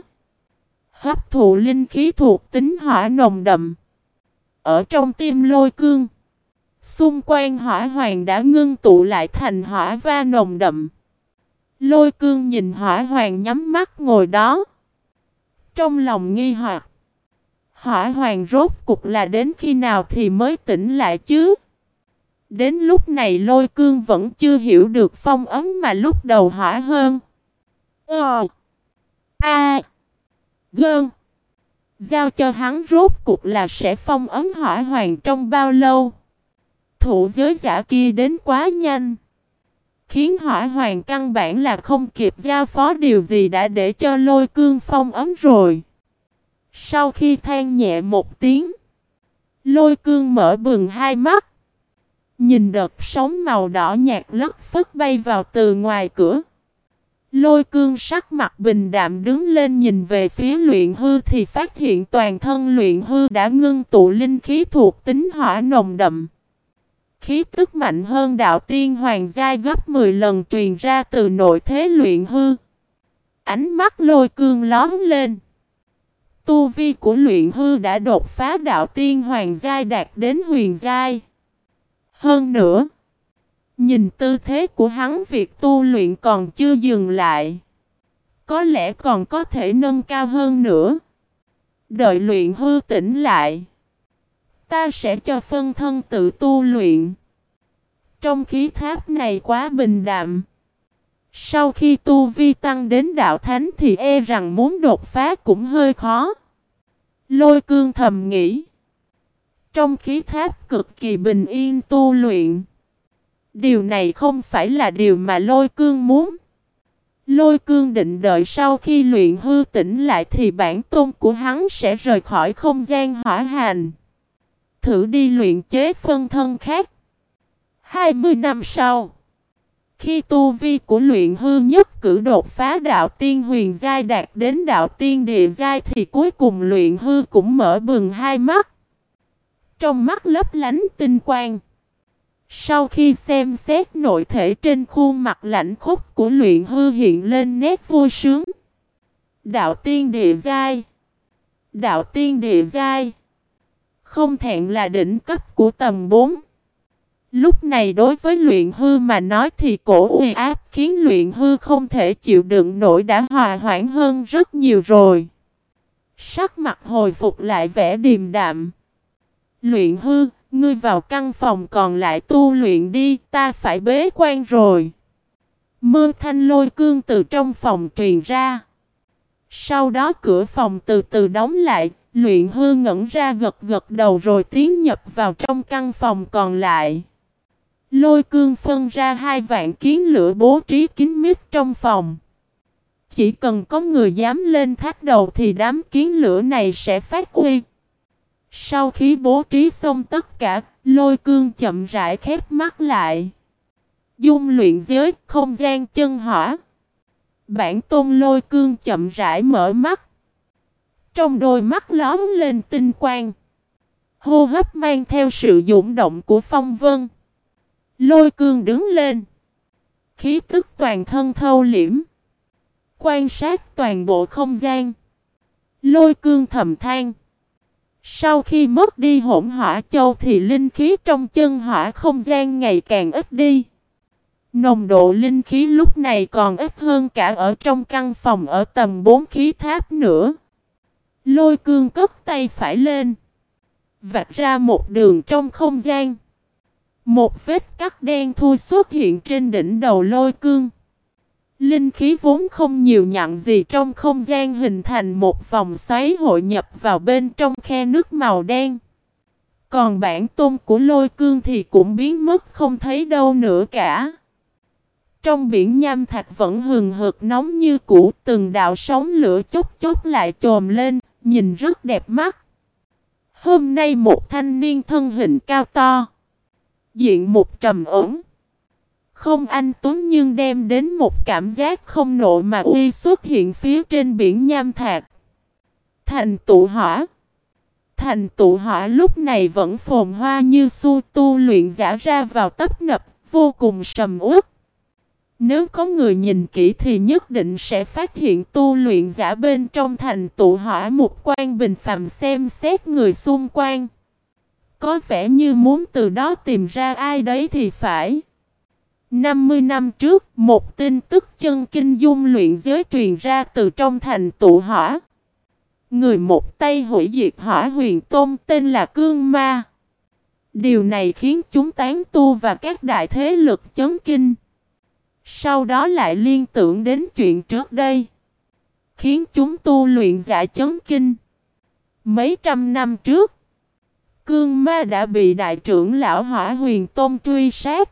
Hấp thụ linh khí thuộc tính hỏa nồng đậm. Ở trong tim lôi cương. Xung quanh hỏa hoàng đã ngưng tụ lại thành hỏa va nồng đậm. Lôi cương nhìn hỏa hoàng nhắm mắt ngồi đó. Trong lòng nghi hoặc. Hỏa hoàng rốt cục là đến khi nào thì mới tỉnh lại chứ? Đến lúc này lôi cương vẫn chưa hiểu được phong ấn mà lúc đầu hỏa hơn. Ờ. A. Gơn. Giao cho hắn rốt cục là sẽ phong ấn hỏa hoàng trong bao lâu. Thủ giới giả kia đến quá nhanh. Khiến hỏa hoàng căn bản là không kịp giao phó điều gì đã để cho lôi cương phong ấm rồi. Sau khi than nhẹ một tiếng. Lôi cương mở bừng hai mắt. Nhìn đợt sóng màu đỏ nhạt lất phất bay vào từ ngoài cửa. Lôi cương sắc mặt bình đạm đứng lên nhìn về phía luyện hư thì phát hiện toàn thân luyện hư đã ngưng tụ linh khí thuộc tính hỏa nồng đậm. Khí tức mạnh hơn đạo tiên hoàng giai gấp 10 lần truyền ra từ nội thế luyện hư. Ánh mắt lôi cương lóm lên. Tu vi của luyện hư đã đột phá đạo tiên hoàng giai đạt đến huyền giai. Hơn nữa, nhìn tư thế của hắn việc tu luyện còn chưa dừng lại. Có lẽ còn có thể nâng cao hơn nữa. Đợi luyện hư tỉnh lại. Ta sẽ cho phân thân tự tu luyện. Trong khí tháp này quá bình đạm. Sau khi tu vi tăng đến đạo thánh thì e rằng muốn đột phá cũng hơi khó. Lôi cương thầm nghĩ. Trong khí tháp cực kỳ bình yên tu luyện. Điều này không phải là điều mà lôi cương muốn. Lôi cương định đợi sau khi luyện hư tỉnh lại thì bản tôn của hắn sẽ rời khỏi không gian hỏa hành. Thử đi luyện chế phân thân khác. 20 năm sau, khi tu vi của luyện hư nhất cử đột phá đạo tiên huyền giai đạt đến đạo tiên địa giai thì cuối cùng luyện hư cũng mở bừng hai mắt. Trong mắt lấp lánh tinh quang. Sau khi xem xét nội thể trên khuôn mặt lạnh khúc của luyện hư hiện lên nét vui sướng. Đạo tiên địa giai. Đạo tiên địa giai. Không thẹn là đỉnh cấp của tầm 4. Lúc này đối với luyện hư mà nói thì cổ uy áp khiến luyện hư không thể chịu đựng nổi đã hòa hoãn hơn rất nhiều rồi. Sắc mặt hồi phục lại vẻ điềm đạm. Luyện hư, ngươi vào căn phòng còn lại tu luyện đi, ta phải bế quan rồi. Mơ thanh lôi cương từ trong phòng truyền ra. Sau đó cửa phòng từ từ đóng lại, luyện hư ngẩn ra gật gật đầu rồi tiến nhập vào trong căn phòng còn lại. Lôi cương phân ra hai vạn kiến lửa bố trí kín mít trong phòng. Chỉ cần có người dám lên thác đầu thì đám kiến lửa này sẽ phát uy. Sau khi bố trí xong tất cả, lôi cương chậm rãi khép mắt lại. Dung luyện giới, không gian chân hỏa. Bản tôn lôi cương chậm rãi mở mắt. Trong đôi mắt lóm lên tinh quang. Hô hấp mang theo sự dũng động của phong vân. Lôi cương đứng lên. Khí tức toàn thân thâu liễm. Quan sát toàn bộ không gian. Lôi cương thầm than. Sau khi mất đi hỗn hỏa châu thì linh khí trong chân hỏa không gian ngày càng ít đi. Nồng độ linh khí lúc này còn ít hơn cả ở trong căn phòng ở tầng 4 khí tháp nữa. Lôi cương cất tay phải lên. Vạch ra một đường trong không gian. Một vết cắt đen thui xuất hiện trên đỉnh đầu lôi cương. Linh khí vốn không nhiều nhặn gì trong không gian hình thành một vòng xoáy hội nhập vào bên trong khe nước màu đen. Còn bản tôn của lôi cương thì cũng biến mất không thấy đâu nữa cả. Trong biển nham thạch vẫn hừng hực nóng như cũ từng đạo sóng lửa chốc chốc lại trồm lên, nhìn rất đẹp mắt. Hôm nay một thanh niên thân hình cao to, diện một trầm ổn không anh Tuấn nhưng đem đến một cảm giác không nộ mà uy xuất hiện phía trên biển nham thạch. Thành tụ hỏa Thành tụ hỏa lúc này vẫn phồn hoa như su tu luyện giả ra vào tấp nập, vô cùng sầm uất. Nếu có người nhìn kỹ thì nhất định sẽ phát hiện tu luyện giả bên trong thành tụ hỏa một quan bình phàm xem xét người xung quanh. Có vẻ như muốn từ đó tìm ra ai đấy thì phải. 50 năm trước, một tin tức chân kinh dung luyện giới truyền ra từ trong thành tụ hỏa. Người một tay hủy diệt hỏa huyền tôn tên là Cương Ma. Điều này khiến chúng tán tu và các đại thế lực chấn kinh. Sau đó lại liên tưởng đến chuyện trước đây. Khiến chúng tu luyện giả chấn kinh. Mấy trăm năm trước, Cương Ma đã bị đại trưởng lão hỏa huyền tôn truy sát.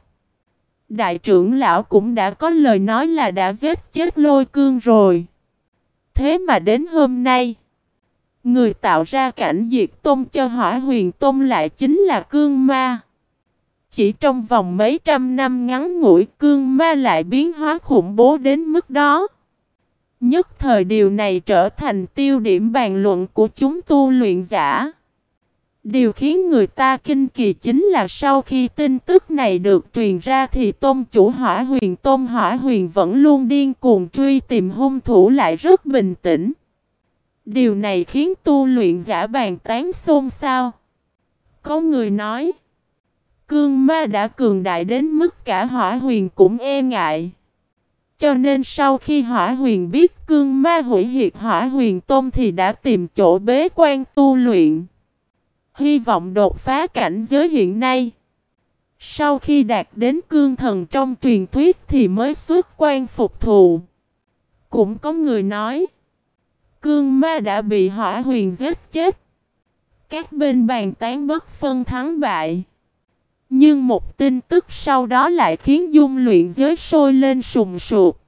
Đại trưởng lão cũng đã có lời nói là đã giết chết lôi cương rồi. Thế mà đến hôm nay, người tạo ra cảnh diệt tôn cho hỏa huyền tôn lại chính là cương ma. Chỉ trong vòng mấy trăm năm ngắn ngủi cương ma lại biến hóa khủng bố đến mức đó. Nhất thời điều này trở thành tiêu điểm bàn luận của chúng tu luyện giả. Điều khiến người ta kinh kỳ chính là sau khi tin tức này được truyền ra thì tôn chủ hỏa huyền tôn hỏa huyền vẫn luôn điên cuồng truy tìm hung thủ lại rất bình tĩnh. Điều này khiến tu luyện giả bàn tán xôn xao. Có người nói, cương ma đã cường đại đến mức cả hỏa huyền cũng e ngại. Cho nên sau khi hỏa huyền biết cương ma hủy diệt hỏa huyền tôn thì đã tìm chỗ bế quan tu luyện. Hy vọng đột phá cảnh giới hiện nay. Sau khi đạt đến cương thần trong truyền thuyết thì mới xuất quan phục thù. Cũng có người nói, cương ma đã bị hỏa huyền giết chết. Các bên bàn tán bất phân thắng bại. Nhưng một tin tức sau đó lại khiến dung luyện giới sôi lên sùng sụp.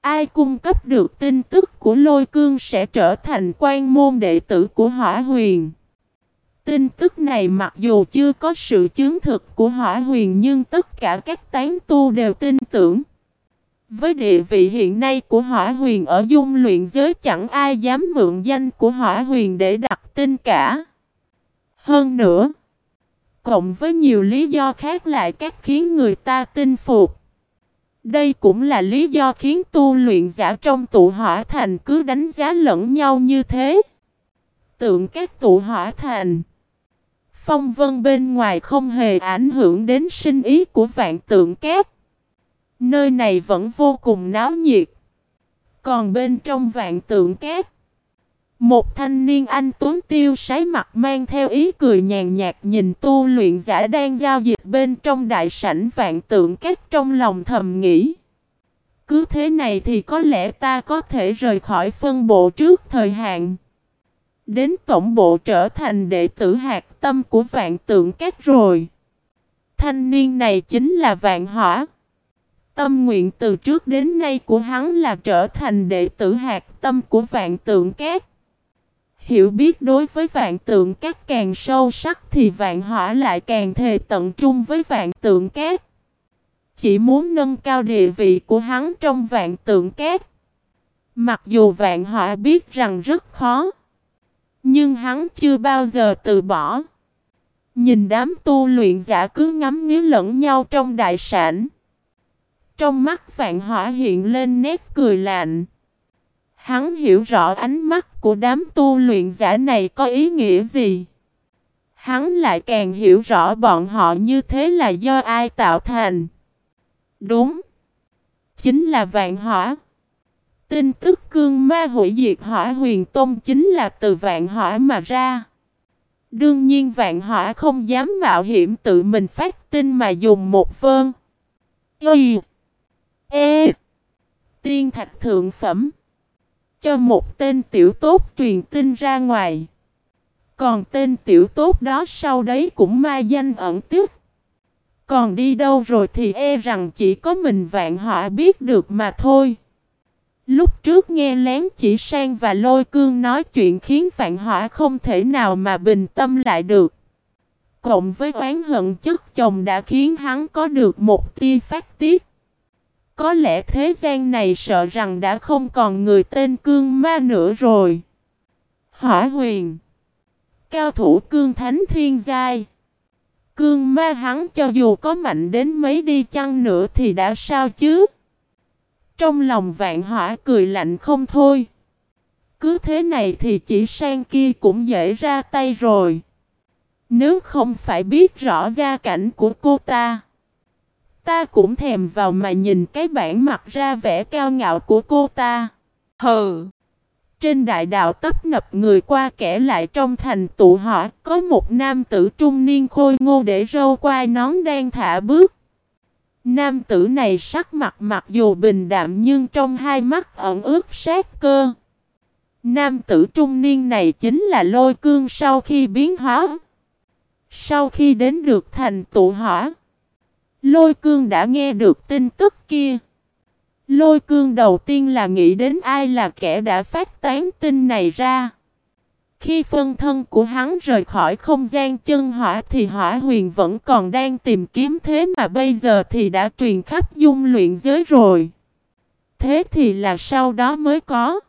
Ai cung cấp được tin tức của lôi cương sẽ trở thành quan môn đệ tử của hỏa huyền. Tin tức này mặc dù chưa có sự chứng thực của hỏa huyền nhưng tất cả các tán tu đều tin tưởng. Với địa vị hiện nay của hỏa huyền ở dung luyện giới chẳng ai dám mượn danh của hỏa huyền để đặt tin cả. Hơn nữa, cộng với nhiều lý do khác lại các khiến người ta tin phục. Đây cũng là lý do khiến tu luyện giả trong tụ hỏa thành cứ đánh giá lẫn nhau như thế. Tượng các tụ hỏa thành Phong vân bên ngoài không hề ảnh hưởng đến sinh ý của vạn tượng cát. Nơi này vẫn vô cùng náo nhiệt. Còn bên trong vạn tượng cát, một thanh niên anh tuấn tiêu sái mặt mang theo ý cười nhàn nhạt nhìn tu luyện giả đang giao dịch bên trong đại sảnh vạn tượng cát trong lòng thầm nghĩ. Cứ thế này thì có lẽ ta có thể rời khỏi phân bộ trước thời hạn. Đến tổng bộ trở thành đệ tử hạt tâm của vạn tượng các rồi. Thanh niên này chính là vạn hỏa. Tâm nguyện từ trước đến nay của hắn là trở thành đệ tử hạt tâm của vạn tượng các. Hiểu biết đối với vạn tượng các càng sâu sắc thì vạn hỏa lại càng thề tận trung với vạn tượng các. Chỉ muốn nâng cao địa vị của hắn trong vạn tượng các. Mặc dù vạn hỏa biết rằng rất khó. Nhưng hắn chưa bao giờ từ bỏ. Nhìn đám tu luyện giả cứ ngắm nghía lẫn nhau trong đại sản. Trong mắt vạn hỏa hiện lên nét cười lạnh. Hắn hiểu rõ ánh mắt của đám tu luyện giả này có ý nghĩa gì. Hắn lại càng hiểu rõ bọn họ như thế là do ai tạo thành. Đúng. Chính là vạn hỏa. Tin tức cương ma hủy diệt hỏa huyền tôn chính là từ vạn hỏa mà ra. Đương nhiên vạn hỏa không dám mạo hiểm tự mình phát tin mà dùng một vơn. Y. E. Tiên thạch thượng phẩm. Cho một tên tiểu tốt truyền tin ra ngoài. Còn tên tiểu tốt đó sau đấy cũng ma danh ẩn tiếc, Còn đi đâu rồi thì e rằng chỉ có mình vạn họa biết được mà thôi. Lúc trước nghe lén chỉ sang và lôi cương nói chuyện khiến vạn họa không thể nào mà bình tâm lại được. Cộng với oán hận chất chồng đã khiến hắn có được một tia phát tiết. Có lẽ thế gian này sợ rằng đã không còn người tên cương ma nữa rồi. Hỏa huyền Cao thủ cương thánh thiên giai Cương ma hắn cho dù có mạnh đến mấy đi chăng nữa thì đã sao chứ? Trong lòng vạn hỏa cười lạnh không thôi. Cứ thế này thì chỉ sang kia cũng dễ ra tay rồi. Nếu không phải biết rõ gia cảnh của cô ta. Ta cũng thèm vào mà nhìn cái bản mặt ra vẻ cao ngạo của cô ta. Hừ! Trên đại đạo tấp nập người qua kẻ lại trong thành tụ họ có một nam tử trung niên khôi ngô để râu quai nón đang thả bước. Nam tử này sắc mặt mặc dù bình đạm nhưng trong hai mắt ẩn ướt sát cơ. Nam tử trung niên này chính là lôi cương sau khi biến hóa. Sau khi đến được thành tụ hỏa, lôi cương đã nghe được tin tức kia. Lôi cương đầu tiên là nghĩ đến ai là kẻ đã phát tán tin này ra. Khi phân thân của hắn rời khỏi không gian chân hỏa thì hỏa huyền vẫn còn đang tìm kiếm, thế mà bây giờ thì đã truyền khắp dung luyện giới rồi. Thế thì là sau đó mới có.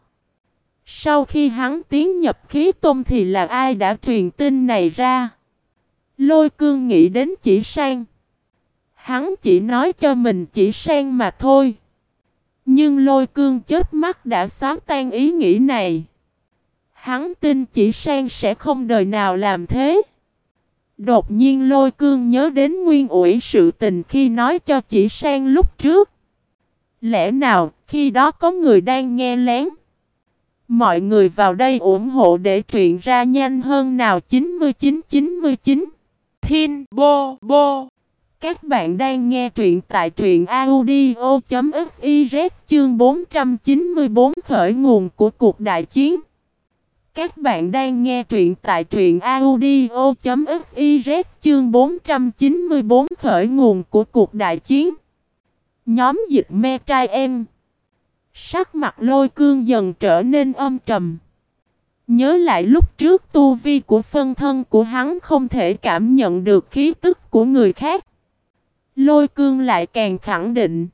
Sau khi hắn tiến nhập khí tôn thì là ai đã truyền tin này ra? Lôi cương nghĩ đến chỉ sang. Hắn chỉ nói cho mình chỉ sang mà thôi. Nhưng lôi cương chết mắt đã xóa tan ý nghĩ này. Hắn tin chỉ sang sẽ không đời nào làm thế. Đột nhiên lôi cương nhớ đến nguyên ủi sự tình khi nói cho chỉ sang lúc trước. Lẽ nào khi đó có người đang nghe lén? Mọi người vào đây ủng hộ để truyện ra nhanh hơn nào 99-99 Thiên Bô Bô các bạn đang nghe truyện tại truyện audio.fiz chương 494 khởi nguồn của cuộc đại chiến. Các bạn đang nghe truyện tại truyện audio.fiz chương 494 khởi nguồn của cuộc đại chiến. Nhóm dịch me trai em. Sắc mặt lôi cương dần trở nên âm trầm. Nhớ lại lúc trước tu vi của phân thân của hắn không thể cảm nhận được khí tức của người khác. Lôi cương lại càng khẳng định.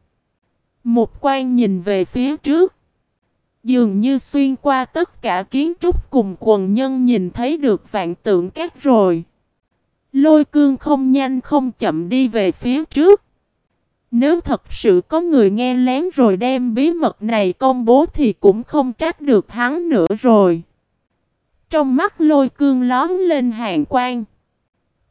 Một quan nhìn về phía trước. Dường như xuyên qua tất cả kiến trúc cùng quần nhân nhìn thấy được vạn tượng cát rồi. Lôi cương không nhanh không chậm đi về phía trước. Nếu thật sự có người nghe lén rồi đem bí mật này công bố thì cũng không trách được hắn nữa rồi. Trong mắt lôi cương lón lên hàng quang.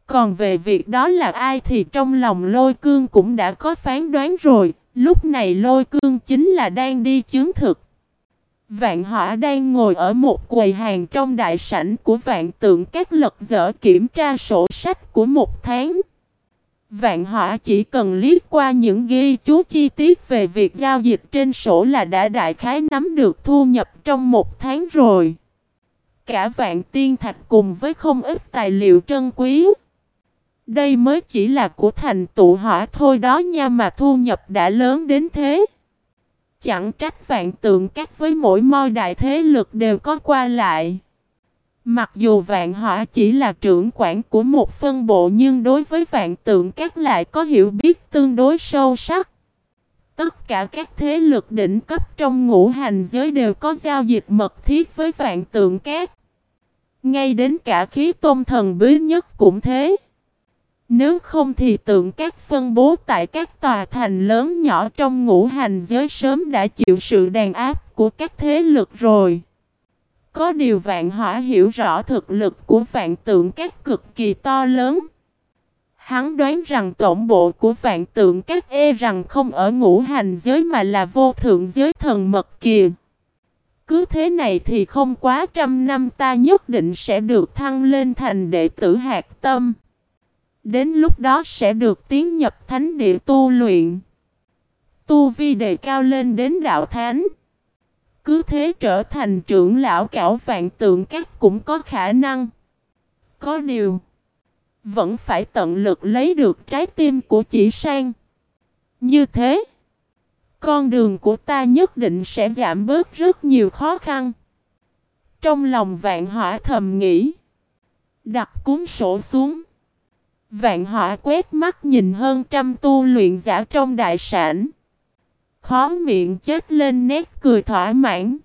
Còn về việc đó là ai thì trong lòng lôi cương cũng đã có phán đoán rồi. Lúc này lôi cương chính là đang đi chứng thực. Vạn hỏa đang ngồi ở một quầy hàng trong đại sảnh của vạn tượng các lật dở kiểm tra sổ sách của một tháng. Vạn hỏa chỉ cần liếc qua những ghi chú chi tiết về việc giao dịch trên sổ là đã đại khái nắm được thu nhập trong một tháng rồi. Cả vạn tiên thạch cùng với không ít tài liệu trân quý. Đây mới chỉ là của thành tụ hỏa thôi đó nha mà thu nhập đã lớn đến thế. Chẳng trách vạn tượng các với mỗi môi đại thế lực đều có qua lại. Mặc dù vạn hỏa chỉ là trưởng quản của một phân bộ nhưng đối với vạn tượng các lại có hiểu biết tương đối sâu sắc. Tất cả các thế lực đỉnh cấp trong ngũ hành giới đều có giao dịch mật thiết với vạn tượng các. Ngay đến cả khí tôn thần bí nhất cũng thế. Nếu không thì tượng các phân bố tại các tòa thành lớn nhỏ trong ngũ hành giới sớm đã chịu sự đàn áp của các thế lực rồi. Có điều vạn hỏa hiểu rõ thực lực của vạn tượng các cực kỳ to lớn. Hắn đoán rằng tổng bộ của vạn tượng các e rằng không ở ngũ hành giới mà là vô thượng giới thần mật kìa. Cứ thế này thì không quá trăm năm ta nhất định sẽ được thăng lên thành đệ tử hạt tâm. Đến lúc đó sẽ được tiến nhập thánh địa tu luyện. Tu vi đề cao lên đến đạo thánh. Cứ thế trở thành trưởng lão cảo vạn tượng các cũng có khả năng. Có điều. Vẫn phải tận lực lấy được trái tim của chỉ sang. Như thế. Con đường của ta nhất định sẽ giảm bớt rất nhiều khó khăn. Trong lòng vạn hỏa thầm nghĩ. Đặt cuốn sổ xuống. Vạn hỏa quét mắt nhìn hơn trăm tu luyện giả trong đại sản. Khó miệng chết lên nét cười thỏa mãn.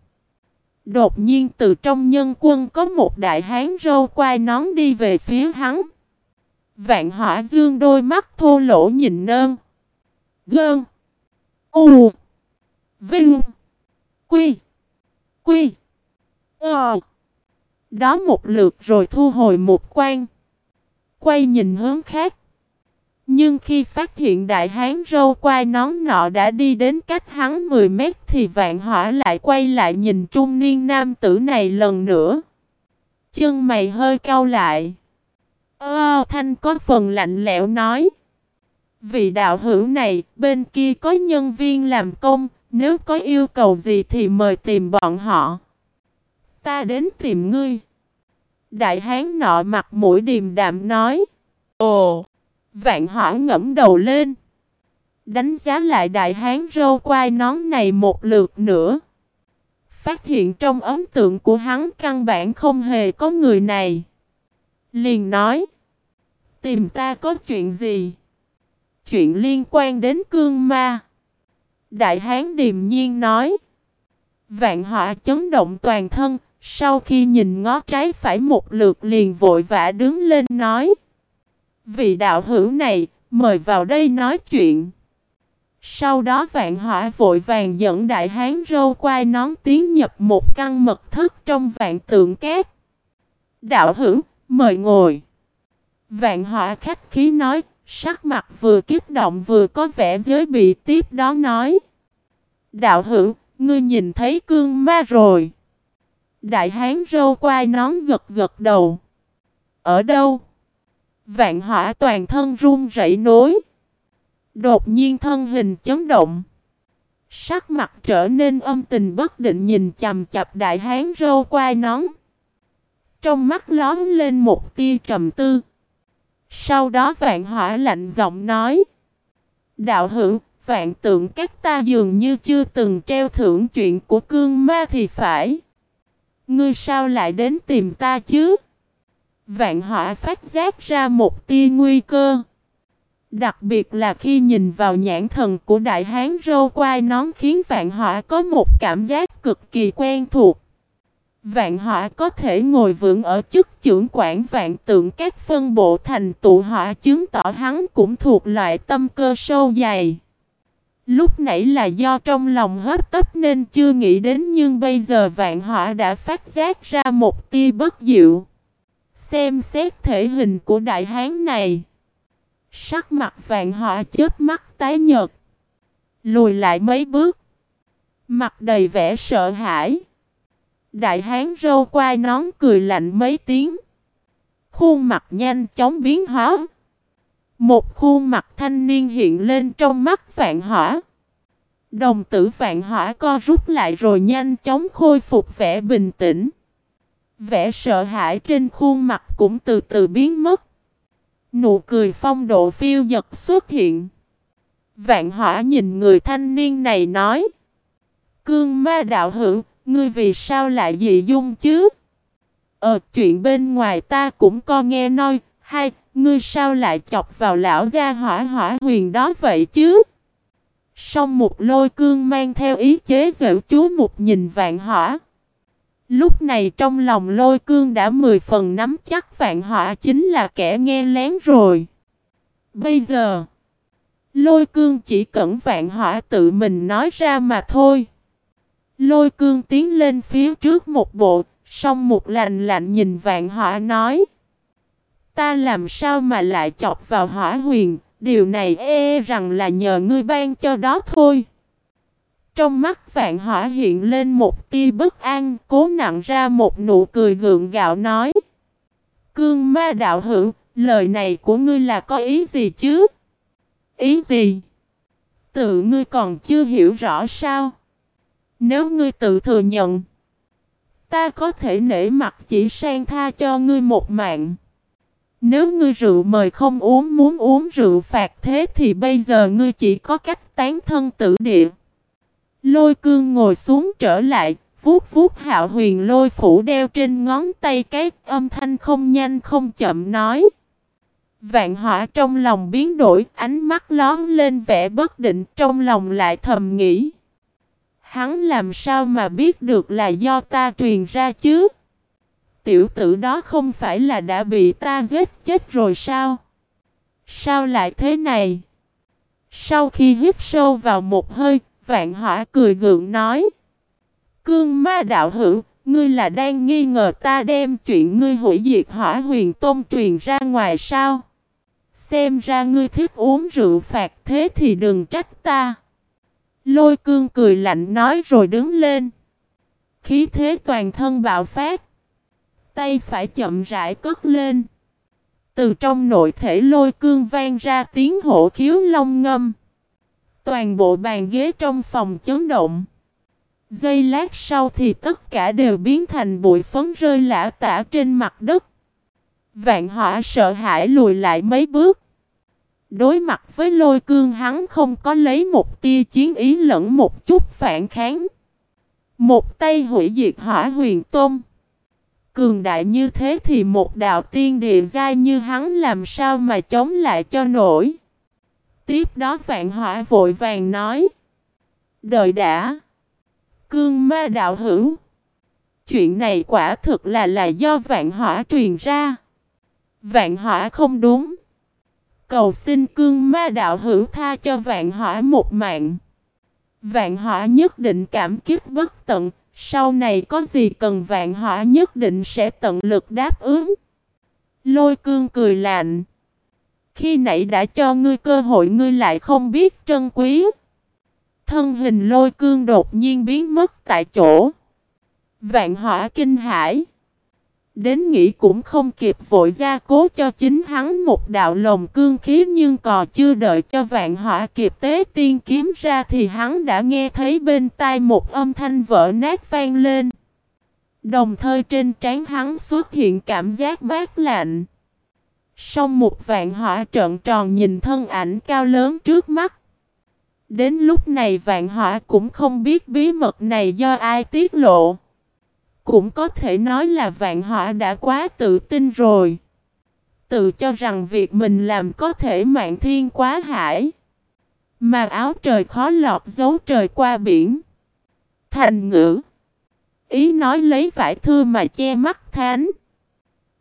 Đột nhiên từ trong nhân quân có một đại hán râu quai nón đi về phía hắn. Vạn hỏa dương đôi mắt thô lỗ nhìn nơn. Gơn. U. Vinh. Quy. Quy. Ờ. Đó một lượt rồi thu hồi một quan. Quay nhìn hướng khác. Nhưng khi phát hiện đại hán râu quai nón nọ đã đi đến cách hắn 10 mét thì vạn hỏa lại quay lại nhìn trung niên nam tử này lần nữa. Chân mày hơi cau lại. Ơ, thanh có phần lạnh lẽo nói. Vị đạo hữu này, bên kia có nhân viên làm công. Nếu có yêu cầu gì thì mời tìm bọn họ. Ta đến tìm ngươi. Đại hán nọ mặt mũi điềm đạm nói. Ồ! Vạn hỏa ngẫm đầu lên. Đánh giá lại đại hán râu quai nón này một lượt nữa. Phát hiện trong ấn tượng của hắn căn bản không hề có người này. Liền nói. Tìm ta có chuyện gì? Chuyện liên quan đến cương ma. Đại hán điềm nhiên nói. Vạn họa chấn động toàn thân. Sau khi nhìn ngó trái phải một lượt liền vội vã đứng lên nói. Vị đạo hữu này, mời vào đây nói chuyện. Sau đó vạn hỏa vội vàng dẫn đại hán râu quai nón tiến nhập một căn mật thất trong vạn tượng cát. Đạo hữu, mời ngồi. Vạn hỏa khách khí nói, sắc mặt vừa kích động vừa có vẻ giới bị tiếp đó nói. Đạo hữu, ngươi nhìn thấy cương ma rồi. Đại hán râu quai nón gật gật đầu. Ở đâu? Vạn hỏa toàn thân run rẩy nối. Đột nhiên thân hình chấn động. Sắc mặt trở nên âm tình bất định nhìn chầm chập đại hán râu quai nón. Trong mắt lón lên một tia trầm tư. Sau đó vạn hỏa lạnh giọng nói. Đạo hữu, vạn tượng các ta dường như chưa từng treo thưởng chuyện của cương ma thì phải. Ngươi sao lại đến tìm ta chứ? Vạn hỏa phát giác ra một tia nguy cơ. Đặc biệt là khi nhìn vào nhãn thần của đại hán râu quai nón khiến vạn hỏa có một cảm giác cực kỳ quen thuộc. Vạn hỏa có thể ngồi vững ở chức trưởng quản vạn tượng các phân bộ thành tụ hỏa chứng tỏ hắn cũng thuộc loại tâm cơ sâu dày. Lúc nãy là do trong lòng hấp tấp nên chưa nghĩ đến, nhưng bây giờ vạn họa đã phát giác ra một tia bất diệu. Xem xét thể hình của đại hán này. Sắc mặt vạn họa chớp mắt tái nhợt. Lùi lại mấy bước. Mặt đầy vẻ sợ hãi. Đại hán râu quai nón cười lạnh mấy tiếng. Khuôn mặt nhanh chóng biến hóa. Một khuôn mặt thanh niên hiện lên trong mắt vạn hỏa. Đồng tử vạn hỏa co rút lại rồi nhanh chóng khôi phục vẻ bình tĩnh. Vẻ sợ hãi trên khuôn mặt cũng từ từ biến mất. Nụ cười phong độ phiêu giật xuất hiện. Vạn hỏa nhìn người thanh niên này nói. Cương ma đạo hữu, ngươi vì sao lại dị dung chứ? Ờ, chuyện bên ngoài ta cũng có nghe nói, hay, ngươi sao lại chọc vào lão gia hỏa hỏa huyền đó vậy chứ? Song một lôi cương mang theo ý chế giễu chú một nhìn vạn hỏa. Lúc này trong lòng lôi cương đã mười phần nắm chắc vạn hỏa chính là kẻ nghe lén rồi. Bây giờ, lôi cương chỉ cẩn vạn hỏa tự mình nói ra mà thôi. Lôi cương tiến lên phía trước một bộ, song một lạnh lạnh nhìn vạn hỏa nói. Ta làm sao mà lại chọc vào hỏa huyền, điều này e rằng là nhờ ngươi ban cho đó thôi. Trong mắt vạn hỏa hiện lên một tia bất an, cố nặng ra một nụ cười gượng gạo nói. Cương ma đạo hữu, lời này của ngươi là có ý gì chứ? Ý gì? Tự ngươi còn chưa hiểu rõ sao? Nếu ngươi tự thừa nhận, ta có thể nể mặt chỉ sang tha cho ngươi một mạng. Nếu ngươi rượu mời không uống muốn uống rượu phạt thế thì bây giờ ngươi chỉ có cách tán thân tử địa. Lôi cương ngồi xuống trở lại, vuốt vuốt hạo huyền lôi phủ đeo trên ngón tay cái âm thanh không nhanh không chậm nói. Vạn hỏa trong lòng biến đổi, ánh mắt lón lên vẻ bất định trong lòng lại thầm nghĩ. Hắn làm sao mà biết được là do ta truyền ra chứ? Tiểu tử đó không phải là đã bị ta giết chết rồi sao? Sao lại thế này? Sau khi hít sâu vào một hơi, Vạn hỏa cười gượng nói. Cương ma đạo hữu, ngươi là đang nghi ngờ ta đem chuyện ngươi hủy diệt hỏa huyền tôn truyền ra ngoài sao? Xem ra ngươi thích uống rượu phạt thế thì đừng trách ta. Lôi cương cười lạnh nói rồi đứng lên. Khí thế toàn thân bạo phát. Tay phải chậm rãi cất lên. Từ trong nội thể lôi cương vang ra tiếng hổ khiếu long ngâm. Toàn bộ bàn ghế trong phòng chấn động. Giây lát sau thì tất cả đều biến thành bụi phấn rơi lã tả trên mặt đất. Vạn hỏa sợ hãi lùi lại mấy bước. Đối mặt với lôi cương hắn không có lấy một tia chiến ý lẫn một chút phản kháng. Một tay hủy diệt hỏa huyền tôm. Cường đại như thế thì một đạo tiên địa giai như hắn làm sao mà chống lại cho nổi. Tiếp đó vạn hỏa vội vàng nói. đời đã. Cương ma đạo hữu. Chuyện này quả thực là là do vạn hỏa truyền ra. Vạn hỏa không đúng. Cầu xin cương ma đạo hữu tha cho vạn hỏa một mạng. Vạn hỏa nhất định cảm kích bất tận. Sau này có gì cần vạn hỏa nhất định sẽ tận lực đáp ứng. Lôi cương cười lạnh. Khi nãy đã cho ngươi cơ hội ngươi lại không biết trân quý. Thân hình lôi cương đột nhiên biến mất tại chỗ. Vạn hỏa kinh hải. Đến nghĩ cũng không kịp vội gia cố cho chính hắn một đạo lồng cương khí nhưng cò chưa đợi cho vạn hỏa kịp tế tiên kiếm ra thì hắn đã nghe thấy bên tai một âm thanh vỡ nát vang lên. Đồng thời trên trán hắn xuất hiện cảm giác mát lạnh. sau một vạn hỏa trợn tròn nhìn thân ảnh cao lớn trước mắt. Đến lúc này vạn hỏa cũng không biết bí mật này do ai tiết lộ. Cũng có thể nói là vạn họa đã quá tự tin rồi. Tự cho rằng việc mình làm có thể mạng thiên quá hải. Mà áo trời khó lọt giấu trời qua biển. Thành ngữ. Ý nói lấy vải thưa mà che mắt thánh.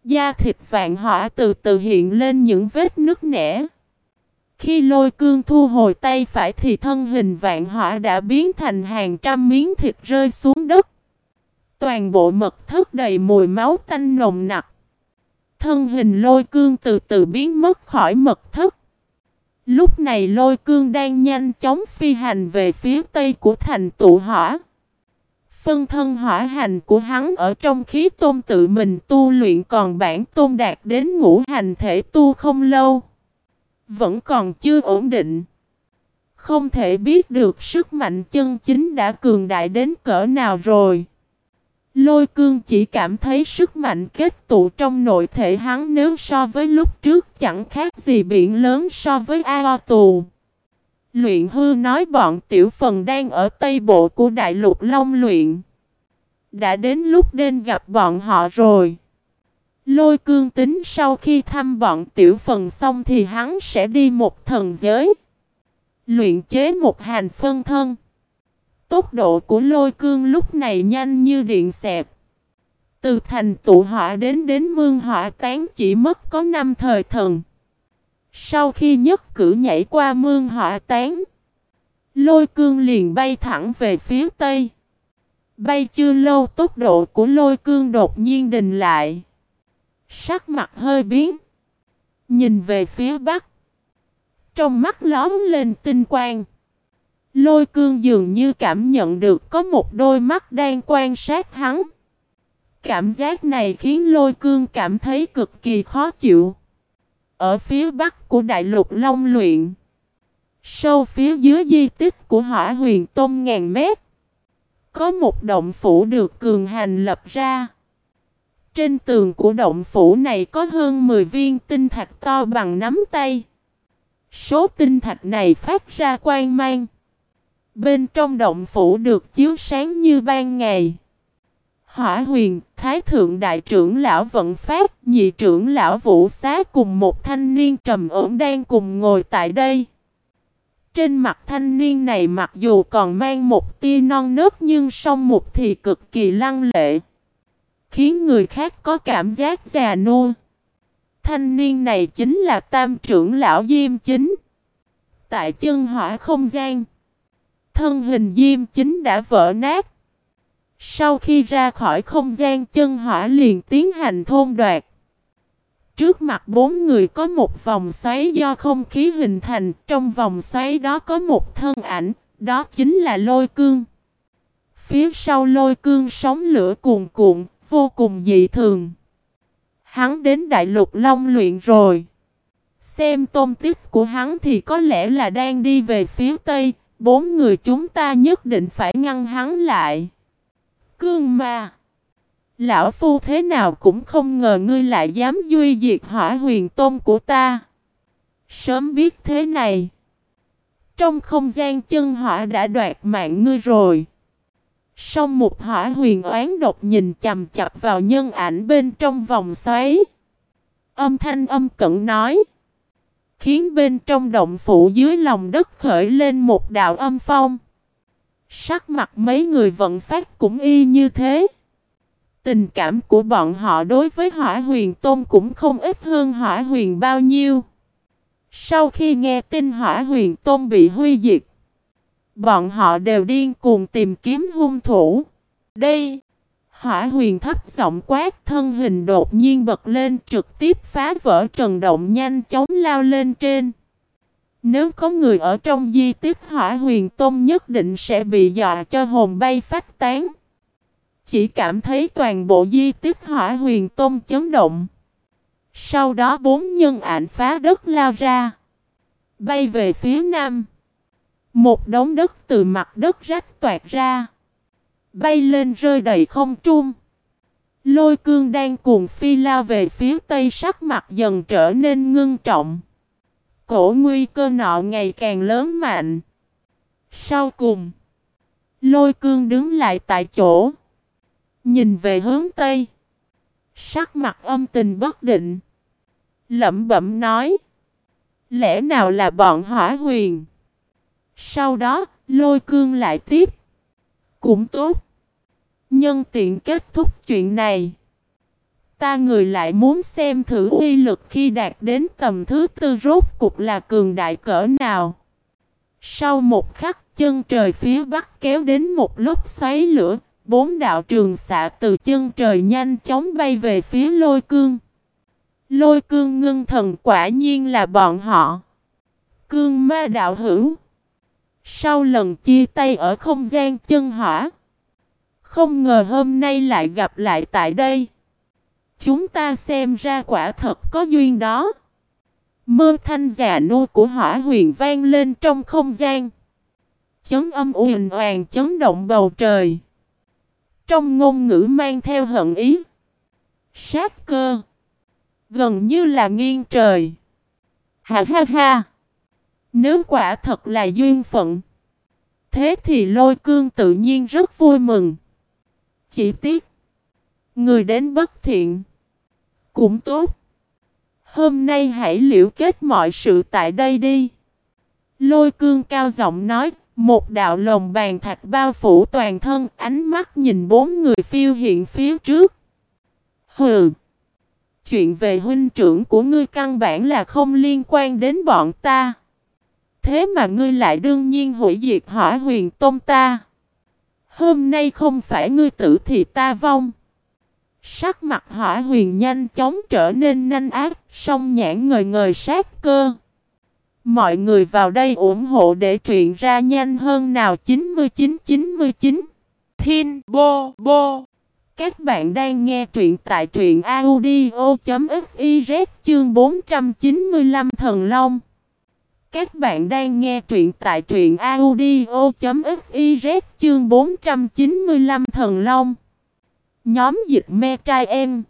Da thịt vạn họa từ từ hiện lên những vết nứt nẻ. Khi lôi cương thu hồi tay phải thì thân hình vạn họa đã biến thành hàng trăm miếng thịt rơi xuống đất. Toàn bộ mật thất đầy mùi máu tanh nồng nặc. Thân hình lôi cương từ từ biến mất khỏi mật thất. Lúc này lôi cương đang nhanh chóng phi hành về phía tây của thành tụ hỏa. Phân thân hỏa hành của hắn ở trong khí tôn tự mình tu luyện còn bản tôn đạt đến ngũ hành thể tu không lâu. Vẫn còn chưa ổn định. Không thể biết được sức mạnh chân chính đã cường đại đến cỡ nào rồi. Lôi cương chỉ cảm thấy sức mạnh kết tụ trong nội thể hắn nếu so với lúc trước chẳng khác gì biển lớn so với ao tù. Luyện hư nói bọn tiểu phần đang ở tây bộ của đại lục Long luyện. Đã đến lúc đến gặp bọn họ rồi. Lôi cương tính sau khi thăm bọn tiểu phần xong thì hắn sẽ đi một thần giới. Luyện chế một hành phân thân. Tốc độ của lôi cương lúc này nhanh như điện xẹp. Từ thành tụ hỏa đến đến mương hỏa tán chỉ mất có năm thời thần. Sau khi nhất cử nhảy qua mương hỏa tán, lôi cương liền bay thẳng về phía tây. Bay chưa lâu tốc độ của lôi cương đột nhiên đình lại. Sắc mặt hơi biến. Nhìn về phía bắc. Trong mắt lóm lên tinh quang. Lôi cương dường như cảm nhận được có một đôi mắt đang quan sát hắn. Cảm giác này khiến lôi cương cảm thấy cực kỳ khó chịu. Ở phía bắc của đại lục Long luyện. Sâu phía dưới di tích của hỏa huyền tôm ngàn mét. Có một động phủ được cường hành lập ra. Trên tường của động phủ này có hơn 10 viên tinh thạch to bằng nắm tay. Số tinh thạch này phát ra quang mang. Bên trong động phủ được chiếu sáng như ban ngày. Hỏa huyền, Thái Thượng Đại trưởng Lão Vận pháp Nhị trưởng Lão Vũ Xá cùng một thanh niên trầm ổn đang cùng ngồi tại đây. Trên mặt thanh niên này mặc dù còn mang một tia non nớt nhưng song một thì cực kỳ lăng lệ. Khiến người khác có cảm giác già nua. Thanh niên này chính là tam trưởng lão Diêm Chính. Tại chân hỏa không gian. Thân hình Diêm Chính đã vỡ nát. Sau khi ra khỏi không gian chân hỏa liền tiến hành thôn đoạt. Trước mặt bốn người có một vòng xoáy do không khí hình thành, trong vòng xoáy đó có một thân ảnh, đó chính là lôi cương. Phía sau lôi cương sóng lửa cuồn cuộn, vô cùng dị thường. Hắn đến đại lục long luyện rồi. Xem tôm tích của hắn thì có lẽ là đang đi về phía tây, bốn người chúng ta nhất định phải ngăn hắn lại. Cương ma! Lão Phu thế nào cũng không ngờ ngươi lại dám duy diệt hỏa huyền tôn của ta. Sớm biết thế này. Trong không gian chân hỏa đã đoạt mạng ngươi rồi. Song một hỏa huyền oán độc nhìn chầm chập vào nhân ảnh bên trong vòng xoáy. Âm thanh âm cẩn nói. Khiến bên trong động phủ dưới lòng đất khởi lên một đạo âm phong. Sắc mặt mấy người vận phát cũng y như thế. Tình cảm của bọn họ đối với hỏa huyền tôn cũng không ít hơn hỏa huyền bao nhiêu. Sau khi nghe tin hỏa huyền tôn bị huy diệt, bọn họ đều điên cuồng tìm kiếm hung thủ. Đây, hỏa huyền thấp giọng quát, thân hình đột nhiên bật lên, trực tiếp phá vỡ trần động nhanh chóng lao lên trên. Nếu có người ở trong di tích, hỏa huyền tôn nhất định sẽ bị dọa cho hồn bay phát tán. Chỉ cảm thấy toàn bộ di tích hỏa huyền tôm chấn động. Sau đó bốn nhân ảnh phá đất lao ra. Bay về phía nam. Một đống đất từ mặt đất rách toạt ra. Bay lên rơi đầy không trung. Lôi cương đang cuồng phi lao về phía tây sắc mặt dần trở nên ngưng trọng. Cổ nguy cơ nọ ngày càng lớn mạnh. Sau cùng, lôi cương đứng lại tại chỗ. Nhìn về hướng tây. Sắc mặt âm tình bất định. Lẩm bẩm nói. Lẽ nào là bọn hỏa huyền? Sau đó, lôi cương lại tiếp. Cũng tốt. Nhân tiện kết thúc chuyện này. Ta người lại muốn xem thử uy lực khi đạt đến tầm thứ tư rốt cục là cường đại cỡ nào. Sau một khắc chân trời phía bắc kéo đến một lúc xoáy lửa, bốn đạo trường xạ từ chân trời nhanh chóng bay về phía lôi cương. Lôi cương ngưng thần quả nhiên là bọn họ. Cương ma đạo hữu. Sau lần chia tay ở không gian chân hỏa. Không ngờ hôm nay lại gặp lại tại đây. Chúng ta xem ra quả thật có duyên đó. Mơ thanh già nô của hỏa huyền vang lên trong không gian. Chấn âm uyền oàn chấn động bầu trời. Trong ngôn ngữ mang theo hận ý. Sát cơ. Gần như là nghiêng trời. Ha ha ha. Nếu quả thật là duyên phận. Thế thì lôi cương tự nhiên rất vui mừng. Chỉ tiếc. Người đến bất thiện. Cũng tốt. Hôm nay hãy liễu kết mọi sự tại đây đi. Lôi cương cao giọng nói. Một đạo lồng bàn thạch bao phủ toàn thân. Ánh mắt nhìn bốn người phiêu hiện phía trước. Hừ. Chuyện về huynh trưởng của ngươi căn bản là không liên quan đến bọn ta. Thế mà ngươi lại đương nhiên hủy diệt hỏa huyền tôn ta. Hôm nay không phải ngươi tử thì ta vong. Sắc mặt hỏa huyền nhanh chóng trở nên nanh ác, song nhãn ngời ngời sát cơ. Mọi người vào đây ủng hộ để truyện ra nhanh hơn nào 99-99. Thiên Bô Bô Các bạn đang nghe truyện tại truyện audio.fiz chương 495 Thần Long. Các bạn đang nghe truyện tại truyện audio.fiz chương 495 Thần Long. Nhóm dịch me trai em.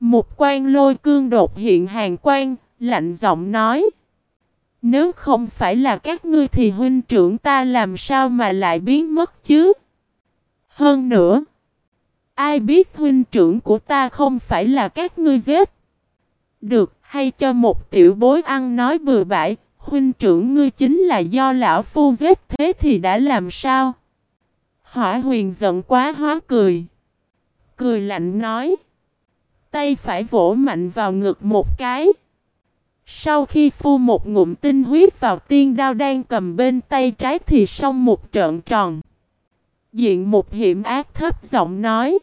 Một quan lôi cương đột hiện hàng quan, lạnh giọng nói. Nếu không phải là các ngươi thì huynh trưởng ta làm sao mà lại biến mất chứ? Hơn nữa, ai biết huynh trưởng của ta không phải là các ngươi giết? Được, hay cho một tiểu bối ăn nói bừa bãi, huynh trưởng ngươi chính là do lão phu giết thế thì đã làm sao? Hỏa huyền giận quá hóa cười. Cười lạnh nói. Tay phải vỗ mạnh vào ngực một cái. Sau khi phu một ngụm tinh huyết vào tiên đao đang cầm bên tay trái thì xong một trợn tròn. Diện một hiểm ác thấp giọng nói.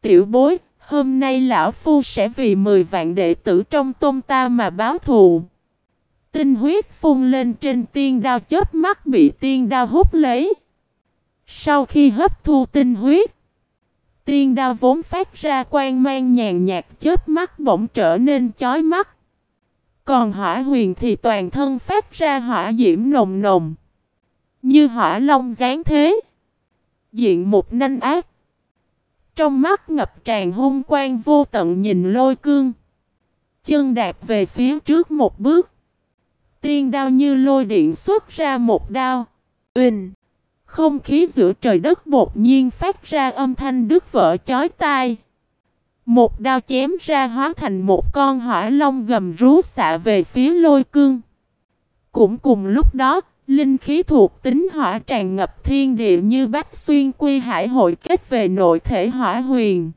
Tiểu bối, hôm nay lão phu sẽ vì 10 vạn đệ tử trong tôn ta mà báo thù. Tinh huyết phun lên trên tiên đao chớp mắt bị tiên đao hút lấy. Sau khi hấp thu tinh huyết, tiên đao vốn phát ra quang mang nhàn nhạt chớp mắt bỗng trở nên chói mắt. Còn hỏa huyền thì toàn thân phát ra hỏa diễm nồng nồng. Như hỏa long giáng thế. Diện một nanh ác. Trong mắt ngập tràn hung quang vô tận nhìn lôi cương. Chân đạp về phía trước một bước. Tiên đao như lôi điện xuất ra một đao. Uỳnh. Không khí giữa trời đất bột nhiên phát ra âm thanh đứt vỡ chói tai. Một đao chém ra hóa thành một con hỏa long gầm rú xạ về phía lôi cương. Cũng cùng lúc đó, linh khí thuộc tính hỏa tràn ngập thiên địa như bách xuyên quy hải hội kết về nội thể hỏa huyền.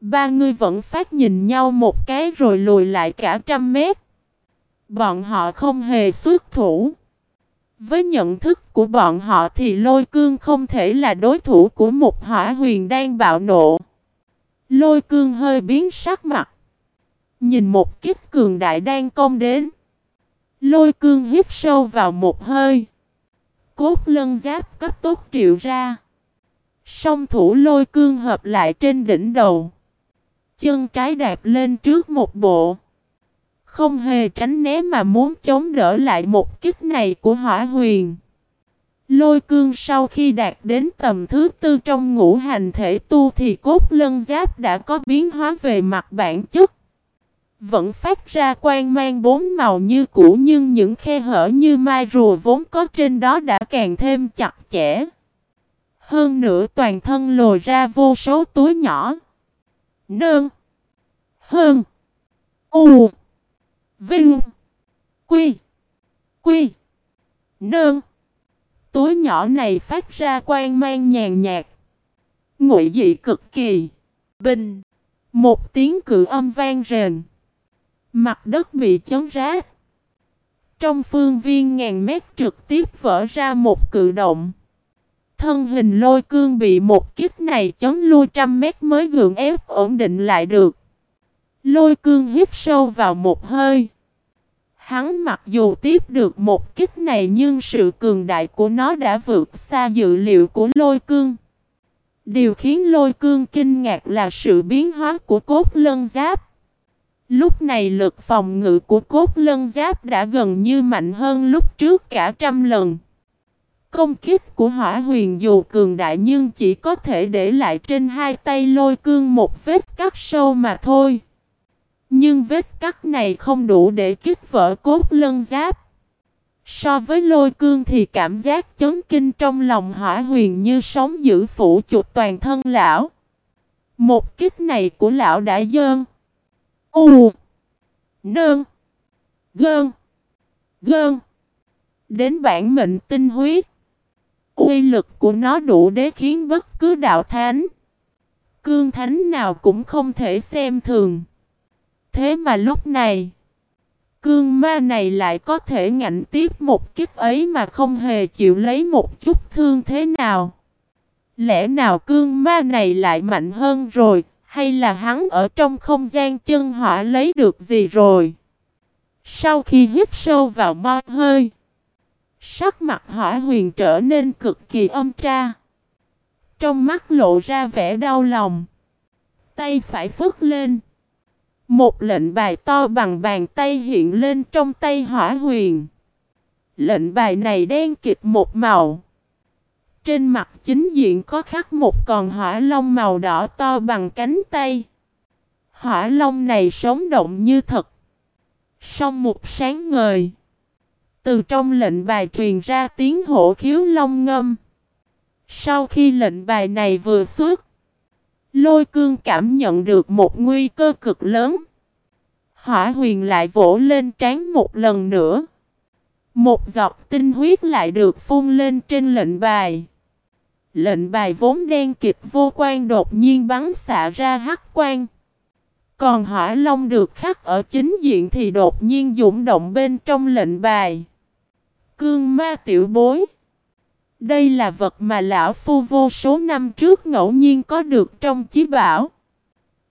Ba người vẫn phát nhìn nhau một cái rồi lùi lại cả trăm mét. Bọn họ không hề xuất thủ. Với nhận thức của bọn họ thì lôi cương không thể là đối thủ của một hỏa huyền đang bạo nộ. Lôi cương hơi biến sắc mặt. Nhìn một kích cường đại đang công đến. Lôi cương hít sâu vào một hơi. Cốt lân giáp cấp tốc triệu ra. Song thủ lôi cương hợp lại trên đỉnh đầu. Chân trái đạp lên trước một bộ. Không hề tránh né mà muốn chống đỡ lại một kích này của hỏa huyền. Lôi cương sau khi đạt đến tầm thứ tư trong ngũ hành thể tu thì cốt lân giáp đã có biến hóa về mặt bản chất. Vẫn phát ra quang mang bốn màu như cũ nhưng những khe hở như mai rùa vốn có trên đó đã càng thêm chặt chẽ. Hơn nữa toàn thân lồi ra vô số túi nhỏ. Nương. Hơn. U. Vinh. Quy. Quy. Nương. Túi nhỏ này phát ra quang mang nhàn nhạt. Ngụy dị cực kỳ. Bình. Một tiếng cự âm vang rền. Mặt đất bị chấn rát. Trong phương viên ngàn mét trực tiếp vỡ ra một cự động. Thân hình lôi cương bị một kích này chấn lui trăm mét mới gượng ép ổn định lại được. Lôi cương hít sâu vào một hơi. Hắn mặc dù tiếp được một kích này nhưng sự cường đại của nó đã vượt xa dự liệu của lôi cương. Điều khiến lôi cương kinh ngạc là sự biến hóa của cốt lân giáp. Lúc này lực phòng ngự của cốt lân giáp đã gần như mạnh hơn lúc trước cả trăm lần. Công kích của hỏa huyền dù cường đại nhưng chỉ có thể để lại trên hai tay lôi cương một vết cắt sâu mà thôi. Nhưng vết cắt này không đủ để kích vỡ cốt lân giáp. So với lôi cương thì cảm giác chấn kinh trong lòng hỏa huyền như sóng giữ phủ chuột toàn thân lão. Một kích này của lão đã dơn. U. Nơn. Gơn. Gơn. Đến bản mệnh tinh huyết. Uy lực của nó đủ để khiến bất cứ đạo thánh. Cương thánh nào cũng không thể xem thường. Thế mà lúc này, cương ma này lại có thể ngạnh tiếp một kiếp ấy mà không hề chịu lấy một chút thương thế nào. Lẽ nào cương ma này lại mạnh hơn rồi, hay là hắn ở trong không gian chân hỏa lấy được gì rồi? Sau khi hít sâu vào mo hơi, sắc mặt hỏa huyền trở nên cực kỳ âm tra. Trong mắt lộ ra vẻ đau lòng. Tay phải phức lên. Một lệnh bài to bằng bàn tay hiện lên trong tay hỏa huyền. Lệnh bài này đen kịt một màu. Trên mặt chính diện có khắc một con hỏa long màu đỏ to bằng cánh tay. Hỏa long này sống động như thật. Song một sáng ngời. Từ trong lệnh bài truyền ra tiếng hổ khiếu long ngâm. Sau khi lệnh bài này vừa xuất, Lôi cương cảm nhận được một nguy cơ cực lớn. Hỏa huyền lại vỗ lên trán một lần nữa. Một giọt tinh huyết lại được phun lên trên lệnh bài. Lệnh bài vốn đen kịch vô quan đột nhiên bắn xạ ra hắc quang. Còn hỏa long được khắc ở chính diện thì đột nhiên dũng động bên trong lệnh bài. Cương ma tiểu bối. Đây là vật mà lão phu vô số năm trước ngẫu nhiên có được trong chí bảo.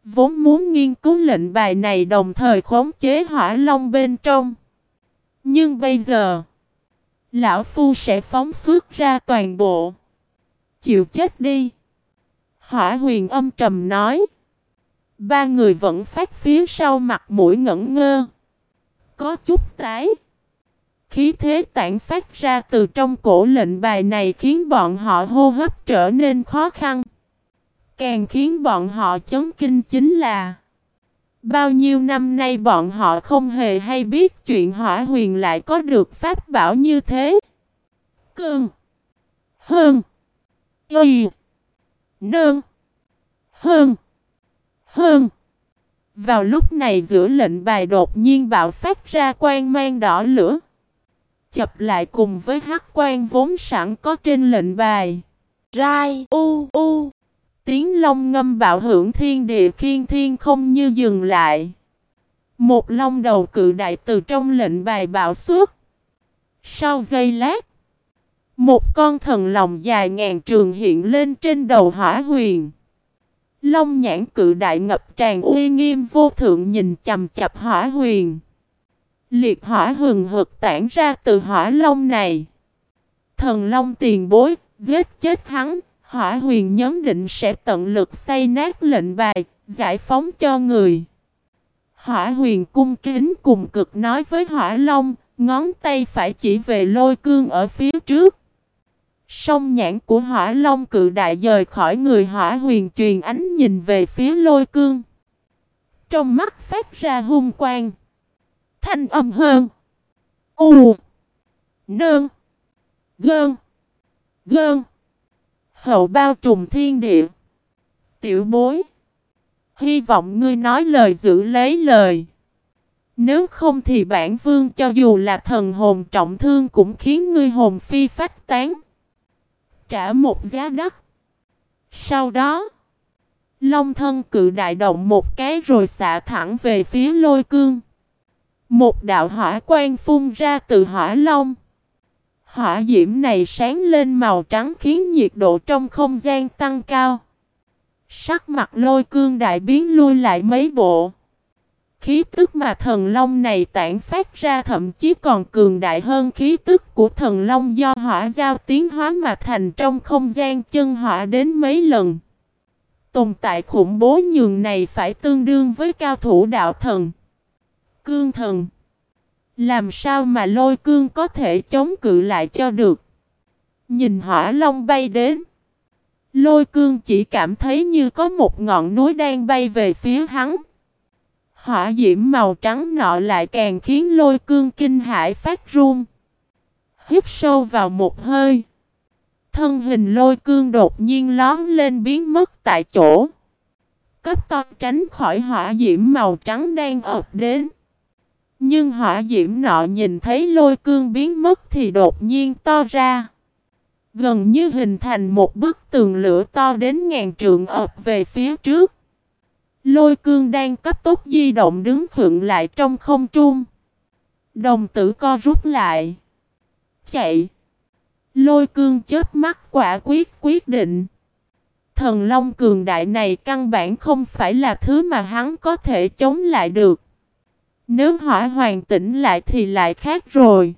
Vốn muốn nghiên cứu lệnh bài này đồng thời khống chế hỏa long bên trong. Nhưng bây giờ, lão phu sẽ phóng xuất ra toàn bộ. Chịu chết đi. Hỏa huyền âm trầm nói. Ba người vẫn phát phía sau mặt mũi ngẩn ngơ. Có chút tái. Khí thế tản phát ra từ trong cổ lệnh bài này khiến bọn họ hô hấp trở nên khó khăn. Càng khiến bọn họ chấn kinh chính là, Bao nhiêu năm nay bọn họ không hề hay biết chuyện hỏa huyền lại có được pháp bảo như thế. Cương Hơn Y, Nương Hơn Hơn Vào lúc này giữa lệnh bài đột nhiên bạo phát ra quang mang đỏ lửa chập lại cùng với hắc quan vốn sẵn có trên lệnh bài. Rai u u Tiếng long ngâm bạo hưởng thiên địa khiên thiên không như dừng lại. Một long đầu cự đại từ trong lệnh bài bạo suốt. Sau giây lát, một con thần lòng dài ngàn trường hiện lên trên đầu hỏa huyền. Long nhãn cự đại ngập tràn uy nghiêm vô thượng nhìn chầm chập hỏa huyền. Liệt hỏa hừng hực tản ra từ hỏa long này. Thần long tiền bối, giết chết hắn, Hỏa huyền nhấn định sẽ tận lực xây nát lệnh bài, giải phóng cho người. Hỏa huyền cung kính cùng cực nói với hỏa long, ngón tay phải chỉ về lôi cương ở phía trước. Song nhãn của hỏa long cự đại rời khỏi người hỏa huyền truyền ánh nhìn về phía lôi cương. Trong mắt phát ra hung quang. Thanh âm hơn. U. Nương. Gơn. Gơn. Hậu bao trùm thiên địa. Tiểu bối. Hy vọng ngươi nói lời giữ lấy lời. Nếu không thì bản vương cho dù là thần hồn trọng thương cũng khiến ngươi hồn phi phách tán. Trả một giá đắt. Sau đó, Long thân cự đại động một cái rồi xạ thẳng về phía lôi cương. Một đạo hỏa quang phun ra từ hỏa long. Hỏa diễm này sáng lên màu trắng khiến nhiệt độ trong không gian tăng cao. Sắc mặt lôi cương đại biến lui lại mấy bộ. Khí tức mà thần long này tản phát ra thậm chí còn cường đại hơn khí tức của thần long do hỏa giao tiến hóa mà thành trong không gian chân hỏa đến mấy lần. Tồn tại khủng bố nhường này phải tương đương với cao thủ đạo thần. Cương thần. Làm sao mà lôi cương có thể chống cự lại cho được? Nhìn hỏa long bay đến. Lôi cương chỉ cảm thấy như có một ngọn núi đang bay về phía hắn. Hỏa diễm màu trắng nọ lại càng khiến lôi cương kinh hãi phát run. Hít sâu vào một hơi. Thân hình lôi cương đột nhiên lón lên biến mất tại chỗ. Cấp to tránh khỏi hỏa diễm màu trắng đang ập đến. Nhưng hỏa diễm nọ nhìn thấy lôi cương biến mất thì đột nhiên to ra. Gần như hình thành một bức tường lửa to đến ngàn trượng ập về phía trước. Lôi cương đang cấp tốc di động đứng khựng lại trong không trung. Đồng tử co rút lại. Chạy. Lôi cương chết mắt quả quyết quyết định. Thần Long cường đại này căn bản không phải là thứ mà hắn có thể chống lại được. Nếu hỏa hoàng tỉnh lại thì lại khác rồi.